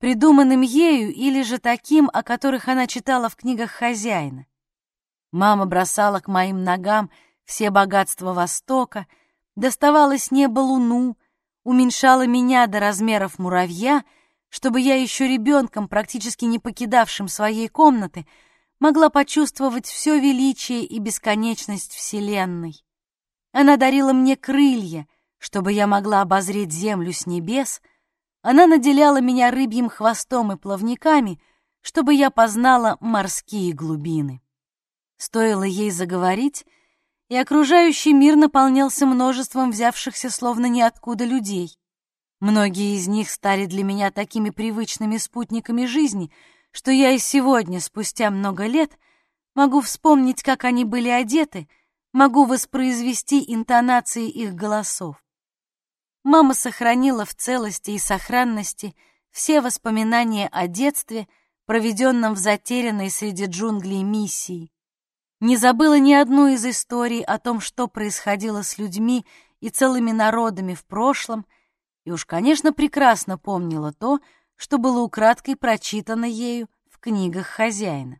Speaker 2: придуманным ею или же таким, о которых она читала в книгах хозяина. Мама бросала к моим ногам все богатства Востока, доставала с неба луну, уменьшала меня до размеров муравья, чтобы я еще ребенком, практически не покидавшим своей комнаты, могла почувствовать все величие и бесконечность Вселенной. Она дарила мне крылья, чтобы я могла обозреть землю с небес, она наделяла меня рыбьим хвостом и плавниками, чтобы я познала морские глубины. Стоило ей заговорить, и окружающий мир наполнялся множеством взявшихся словно ниоткуда людей. Многие из них стали для меня такими привычными спутниками жизни, что я и сегодня, спустя много лет, могу вспомнить, как они были одеты, могу воспроизвести интонации их голосов. Мама сохранила в целости и сохранности все воспоминания о детстве, проведенном в затерянной среди джунглей миссии. Не забыла ни одну из историй о том, что происходило с людьми и целыми народами в прошлом, и уж, конечно, прекрасно помнила то, что было украдкой прочитано ею в книгах хозяина.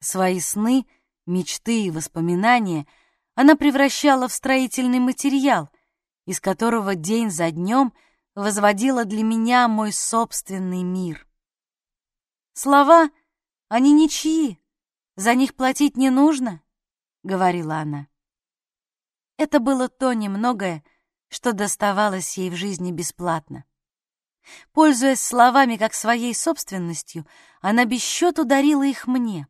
Speaker 2: Свои сны, мечты и воспоминания она превращала в строительный материал, из которого день за днем возводила для меня мой собственный мир. Слова, они ничьи, за них платить не нужно, — говорила она. Это было то немногое, что доставалось ей в жизни бесплатно. Пользуясь словами как своей собственностью, она без счету дарила их мне.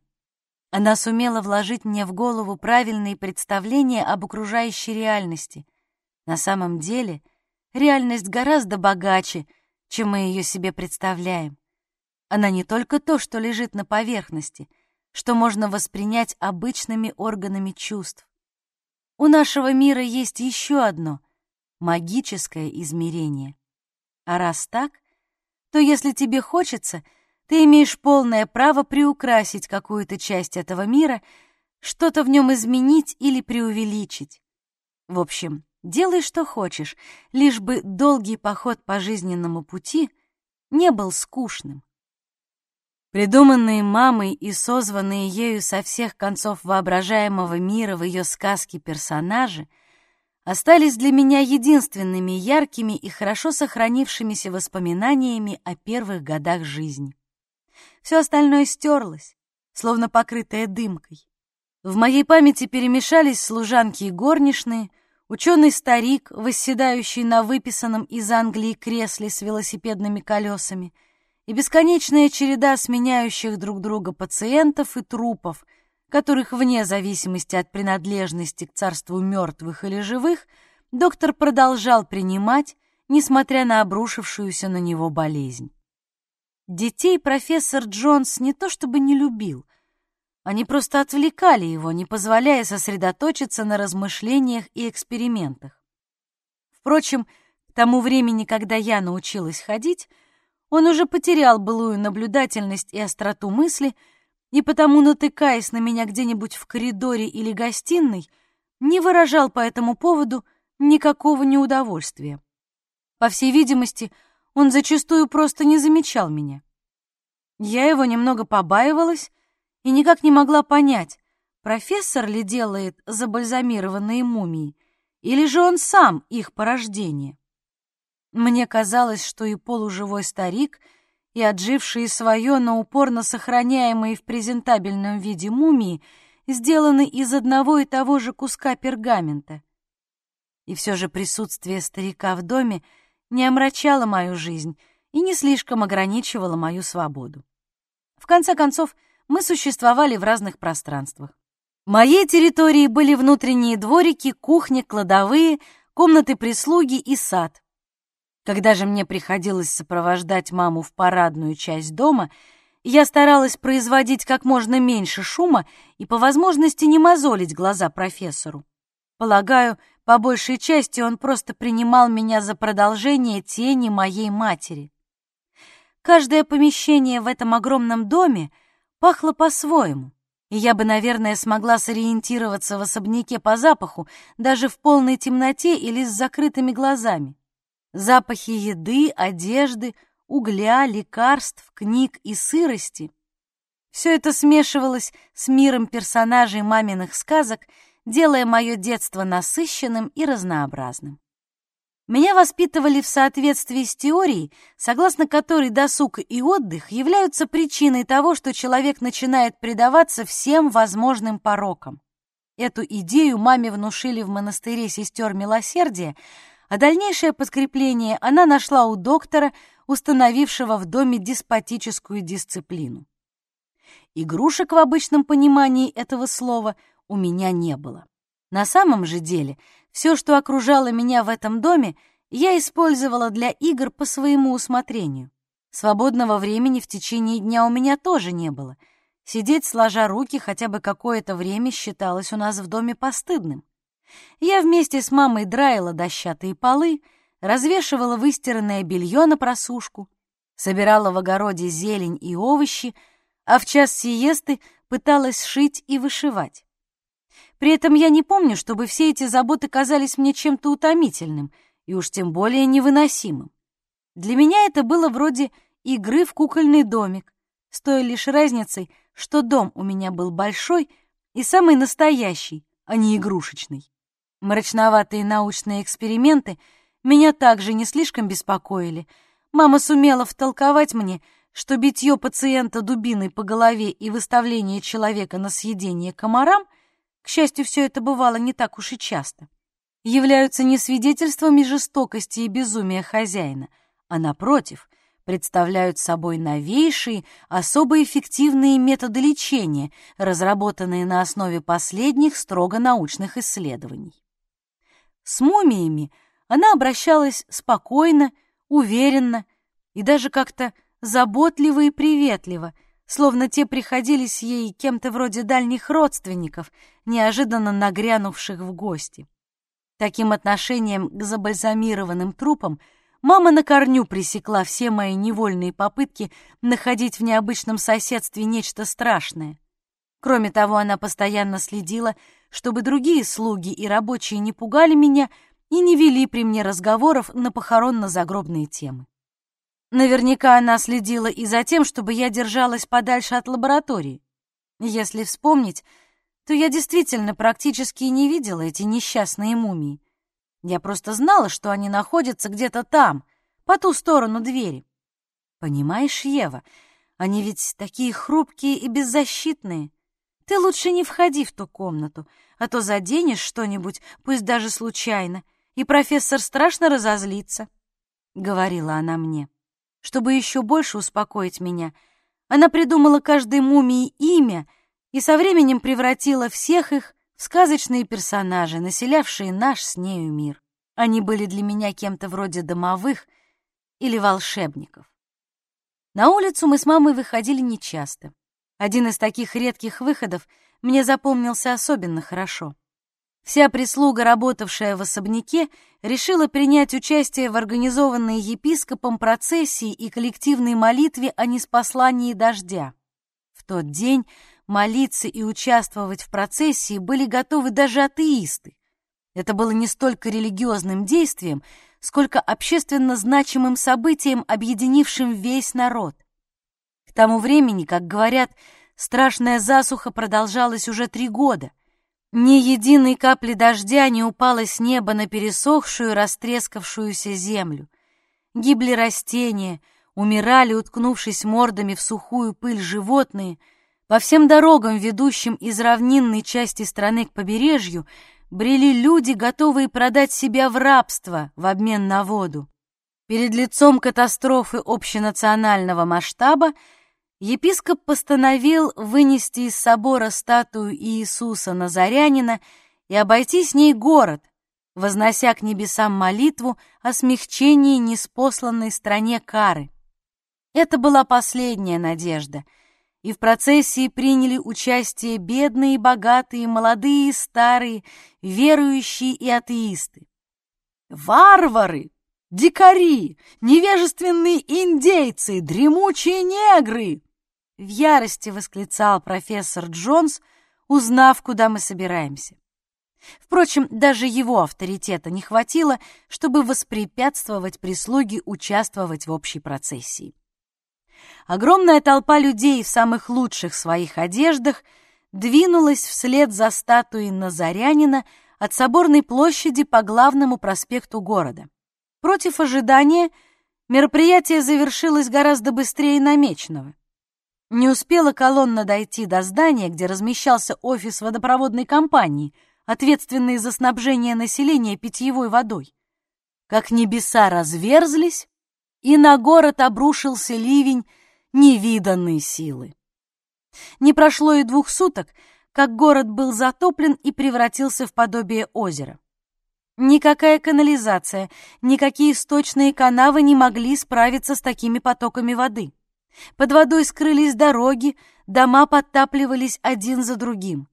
Speaker 2: Она сумела вложить мне в голову правильные представления об окружающей реальности. На самом деле, реальность гораздо богаче, чем мы ее себе представляем. Она не только то, что лежит на поверхности, что можно воспринять обычными органами чувств. У нашего мира есть еще одно — магическое измерение. А раз так, то если тебе хочется, ты имеешь полное право приукрасить какую-то часть этого мира, что-то в нем изменить или преувеличить. В общем, делай, что хочешь, лишь бы долгий поход по жизненному пути не был скучным. Придуманные мамой и созванные ею со всех концов воображаемого мира в ее сказке персонажи — остались для меня единственными яркими и хорошо сохранившимися воспоминаниями о первых годах жизни. Все остальное стерлось, словно покрытое дымкой. В моей памяти перемешались служанки и горничные, ученый старик, восседающий на выписанном из Англии кресле с велосипедными колесами, и бесконечная череда сменяющих друг друга пациентов и трупов — которых вне зависимости от принадлежности к царству мертвых или живых доктор продолжал принимать, несмотря на обрушившуюся на него болезнь. Детей профессор Джонс не то чтобы не любил, они просто отвлекали его, не позволяя сосредоточиться на размышлениях и экспериментах. Впрочем, к тому времени, когда я научилась ходить, он уже потерял былую наблюдательность и остроту мысли — и потому, натыкаясь на меня где-нибудь в коридоре или гостиной, не выражал по этому поводу никакого неудовольствия. По всей видимости, он зачастую просто не замечал меня. Я его немного побаивалась и никак не могла понять, профессор ли делает забальзамированные мумии, или же он сам их порождение. Мне казалось, что и полуживой старик — и отжившие свое, но упорно сохраняемые в презентабельном виде мумии сделаны из одного и того же куска пергамента. И все же присутствие старика в доме не омрачало мою жизнь и не слишком ограничивало мою свободу. В конце концов, мы существовали в разных пространствах. Моей территории были внутренние дворики, кухня, кладовые, комнаты прислуги и сад — когда же мне приходилось сопровождать маму в парадную часть дома, я старалась производить как можно меньше шума и по возможности не мозолить глаза профессору. Полагаю, по большей части он просто принимал меня за продолжение тени моей матери. Каждое помещение в этом огромном доме пахло по-своему, и я бы, наверное, смогла сориентироваться в особняке по запаху даже в полной темноте или с закрытыми глазами. Запахи еды, одежды, угля, лекарств, книг и сырости. Все это смешивалось с миром персонажей маминых сказок, делая мое детство насыщенным и разнообразным. Меня воспитывали в соответствии с теорией, согласно которой досуг и отдых являются причиной того, что человек начинает предаваться всем возможным порокам. Эту идею маме внушили в монастыре сестер милосердия, а дальнейшее подкрепление она нашла у доктора, установившего в доме деспотическую дисциплину. Игрушек в обычном понимании этого слова у меня не было. На самом же деле, все, что окружало меня в этом доме, я использовала для игр по своему усмотрению. Свободного времени в течение дня у меня тоже не было. Сидеть сложа руки хотя бы какое-то время считалось у нас в доме постыдным. Я вместе с мамой драила дощатые полы, развешивала выстиранное белье на просушку, собирала в огороде зелень и овощи, а в час сиесты пыталась шить и вышивать. При этом я не помню, чтобы все эти заботы казались мне чем-то утомительным и уж тем более невыносимым. Для меня это было вроде игры в кукольный домик, с той лишь разницей, что дом у меня был большой и самый настоящий, а не игрушечный. Мрачноватые научные эксперименты меня также не слишком беспокоили. Мама сумела втолковать мне, что битье пациента дубиной по голове и выставление человека на съедение комарам, к счастью, все это бывало не так уж и часто, являются не свидетельствами жестокости и безумия хозяина, а, напротив, представляют собой новейшие, особо эффективные методы лечения, разработанные на основе последних строго научных исследований. С мумиями она обращалась спокойно, уверенно и даже как-то заботливо и приветливо, словно те приходились ей кем-то вроде дальних родственников, неожиданно нагрянувших в гости. Таким отношением к забальзамированным трупам – Мама на корню пресекла все мои невольные попытки находить в необычном соседстве нечто страшное. Кроме того, она постоянно следила, чтобы другие слуги и рабочие не пугали меня и не вели при мне разговоров на похоронно-загробные темы. Наверняка она следила и за тем, чтобы я держалась подальше от лаборатории. Если вспомнить, то я действительно практически не видела эти несчастные мумии. Я просто знала, что они находятся где-то там, по ту сторону двери. Понимаешь, Ева, они ведь такие хрупкие и беззащитные. Ты лучше не входи в ту комнату, а то заденешь что-нибудь, пусть даже случайно, и профессор страшно разозлится, — говорила она мне. Чтобы еще больше успокоить меня, она придумала каждой мумии имя и со временем превратила всех их сказочные персонажи, населявшие наш с нею мир. Они были для меня кем-то вроде домовых или волшебников. На улицу мы с мамой выходили нечасто. Один из таких редких выходов мне запомнился особенно хорошо. Вся прислуга, работавшая в особняке, решила принять участие в организованной епископом процессии и коллективной молитве о неспослании дождя. В тот день молиться и участвовать в процессии были готовы даже атеисты. Это было не столько религиозным действием, сколько общественно значимым событием, объединившим весь народ. Тому времени, как говорят, страшная засуха продолжалась уже три года. Ни единой капли дождя не упало с неба на пересохшую, растрескавшуюся землю. Гибли растения, умирали, уткнувшись мордами в сухую пыль животные — по всем дорогам, ведущим из равнинной части страны к побережью, брели люди, готовые продать себя в рабство в обмен на воду. Перед лицом катастрофы общенационального масштаба епископ постановил вынести из собора статую Иисуса Назарянина и обойти с ней город, вознося к небесам молитву о смягчении неспосланной стране кары. Это была последняя надежда — и в процессии приняли участие бедные, богатые, молодые и старые, верующие и атеисты. «Варвары! Дикари! Невежественные индейцы! Дремучие негры!» В ярости восклицал профессор Джонс, узнав, куда мы собираемся. Впрочем, даже его авторитета не хватило, чтобы воспрепятствовать прислуге участвовать в общей процессии. Огромная толпа людей в самых лучших своих одеждах двинулась вслед за статуей Назарянина от Соборной площади по главному проспекту города. Против ожидания мероприятие завершилось гораздо быстрее намеченного. Не успела колонна дойти до здания, где размещался офис водопроводной компании, ответственный за снабжение населения питьевой водой. Как небеса разверзлись, и на город обрушился ливень невиданной силы. Не прошло и двух суток, как город был затоплен и превратился в подобие озера. Никакая канализация, никакие сточные канавы не могли справиться с такими потоками воды. Под водой скрылись дороги, дома подтапливались один за другим.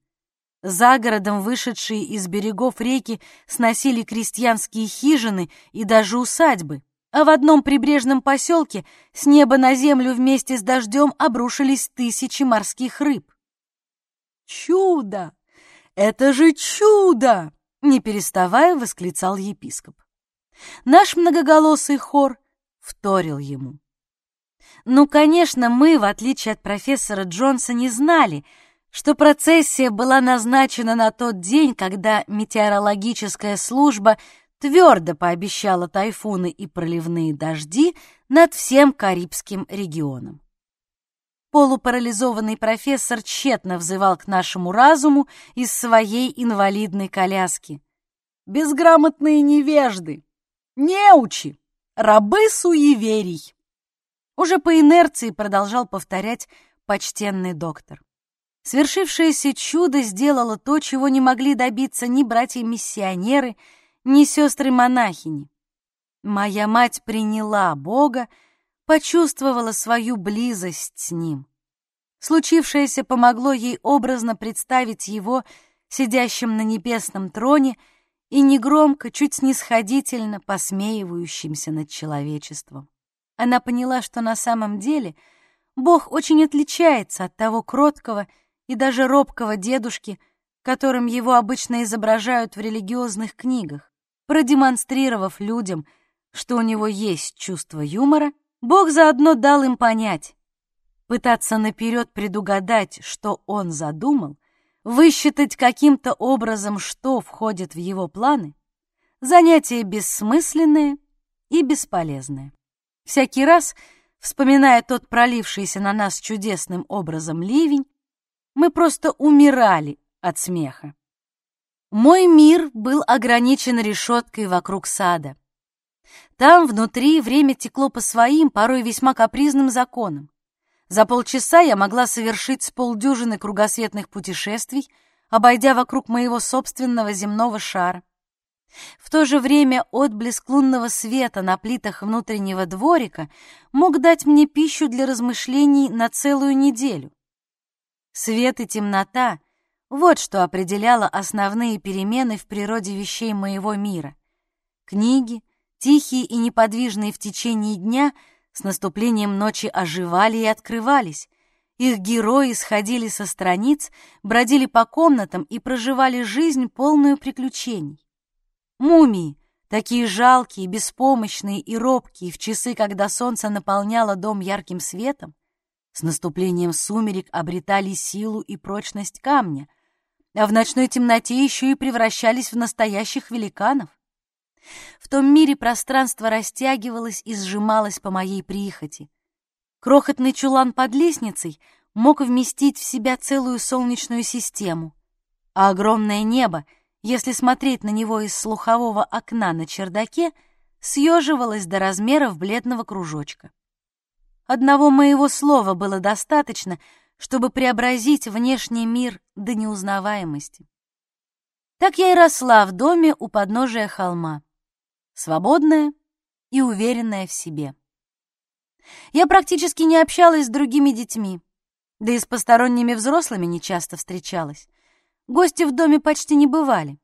Speaker 2: За городом вышедшие из берегов реки сносили крестьянские хижины и даже усадьбы а в одном прибрежном поселке с неба на землю вместе с дождем обрушились тысячи морских рыб.
Speaker 3: «Чудо! Это же чудо!» — не переставая восклицал епископ. Наш многоголосый хор вторил ему.
Speaker 2: Ну, конечно, мы, в отличие от профессора Джонса, не знали, что процессия была назначена на тот день, когда метеорологическая служба твердо пообещала тайфуны и проливные дожди над всем Карибским регионом. Полупарализованный профессор тщетно взывал к нашему разуму из своей инвалидной коляски.
Speaker 3: «Безграмотные невежды! Неучи! Рабы суеверий!»
Speaker 2: Уже по инерции продолжал повторять почтенный доктор. Свершившееся чудо сделало то, чего не могли добиться ни братья-миссионеры, ни сестры-монахини. Моя мать приняла Бога, почувствовала свою близость с Ним. Случившееся помогло ей образно представить Его сидящим на небесном троне и негромко, чуть снисходительно посмеивающимся над человечеством. Она поняла, что на самом деле Бог очень отличается от того кроткого и даже робкого дедушки, которым его обычно изображают в религиозных книгах. Продемонстрировав людям, что у него есть чувство юмора, Бог заодно дал им понять. Пытаться наперед предугадать, что он задумал, высчитать каким-то образом, что входит в его планы, занятие бессмысленное и бесполезное. Всякий раз, вспоминая тот пролившийся на нас чудесным образом ливень, мы просто умирали от смеха. Мой мир был ограничен решеткой вокруг сада. Там, внутри, время текло по своим, порой весьма капризным законам. За полчаса я могла совершить с полдюжины кругосветных путешествий, обойдя вокруг моего собственного земного шара. В то же время отблеск лунного света на плитах внутреннего дворика мог дать мне пищу для размышлений на целую неделю. Свет и темнота — вот что определяло основные перемены в природе вещей моего мира. Книги, тихие и неподвижные в течение дня, с наступлением ночи оживали и открывались. Их герои сходили со страниц, бродили по комнатам и проживали жизнь, полную приключений. Мумии, такие жалкие, беспомощные и робкие в часы, когда солнце наполняло дом ярким светом, с наступлением сумерек обретали силу и прочность камня, а в ночной темноте еще и превращались в настоящих великанов. В том мире пространство растягивалось и сжималось по моей прихоти. Крохотный чулан под лестницей мог вместить в себя целую солнечную систему, а огромное небо — если смотреть на него из слухового окна на чердаке, съеживалась до размеров бледного кружочка. Одного моего слова было достаточно, чтобы преобразить внешний мир до неузнаваемости. Так я и росла в доме у подножия холма, свободная и уверенная в себе. Я практически не общалась с другими детьми, да и с посторонними взрослыми не часто встречалась. Гости в доме почти не бывали.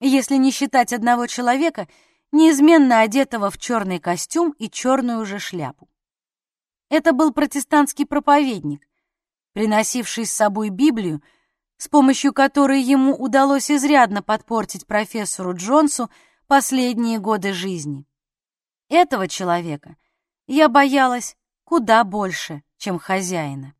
Speaker 2: Если не считать одного человека, неизменно одетого в черный костюм и черную же шляпу. Это был протестантский проповедник, приносивший с собой Библию, с помощью которой ему удалось изрядно подпортить профессору Джонсу последние годы жизни. Этого человека я боялась куда больше, чем хозяина.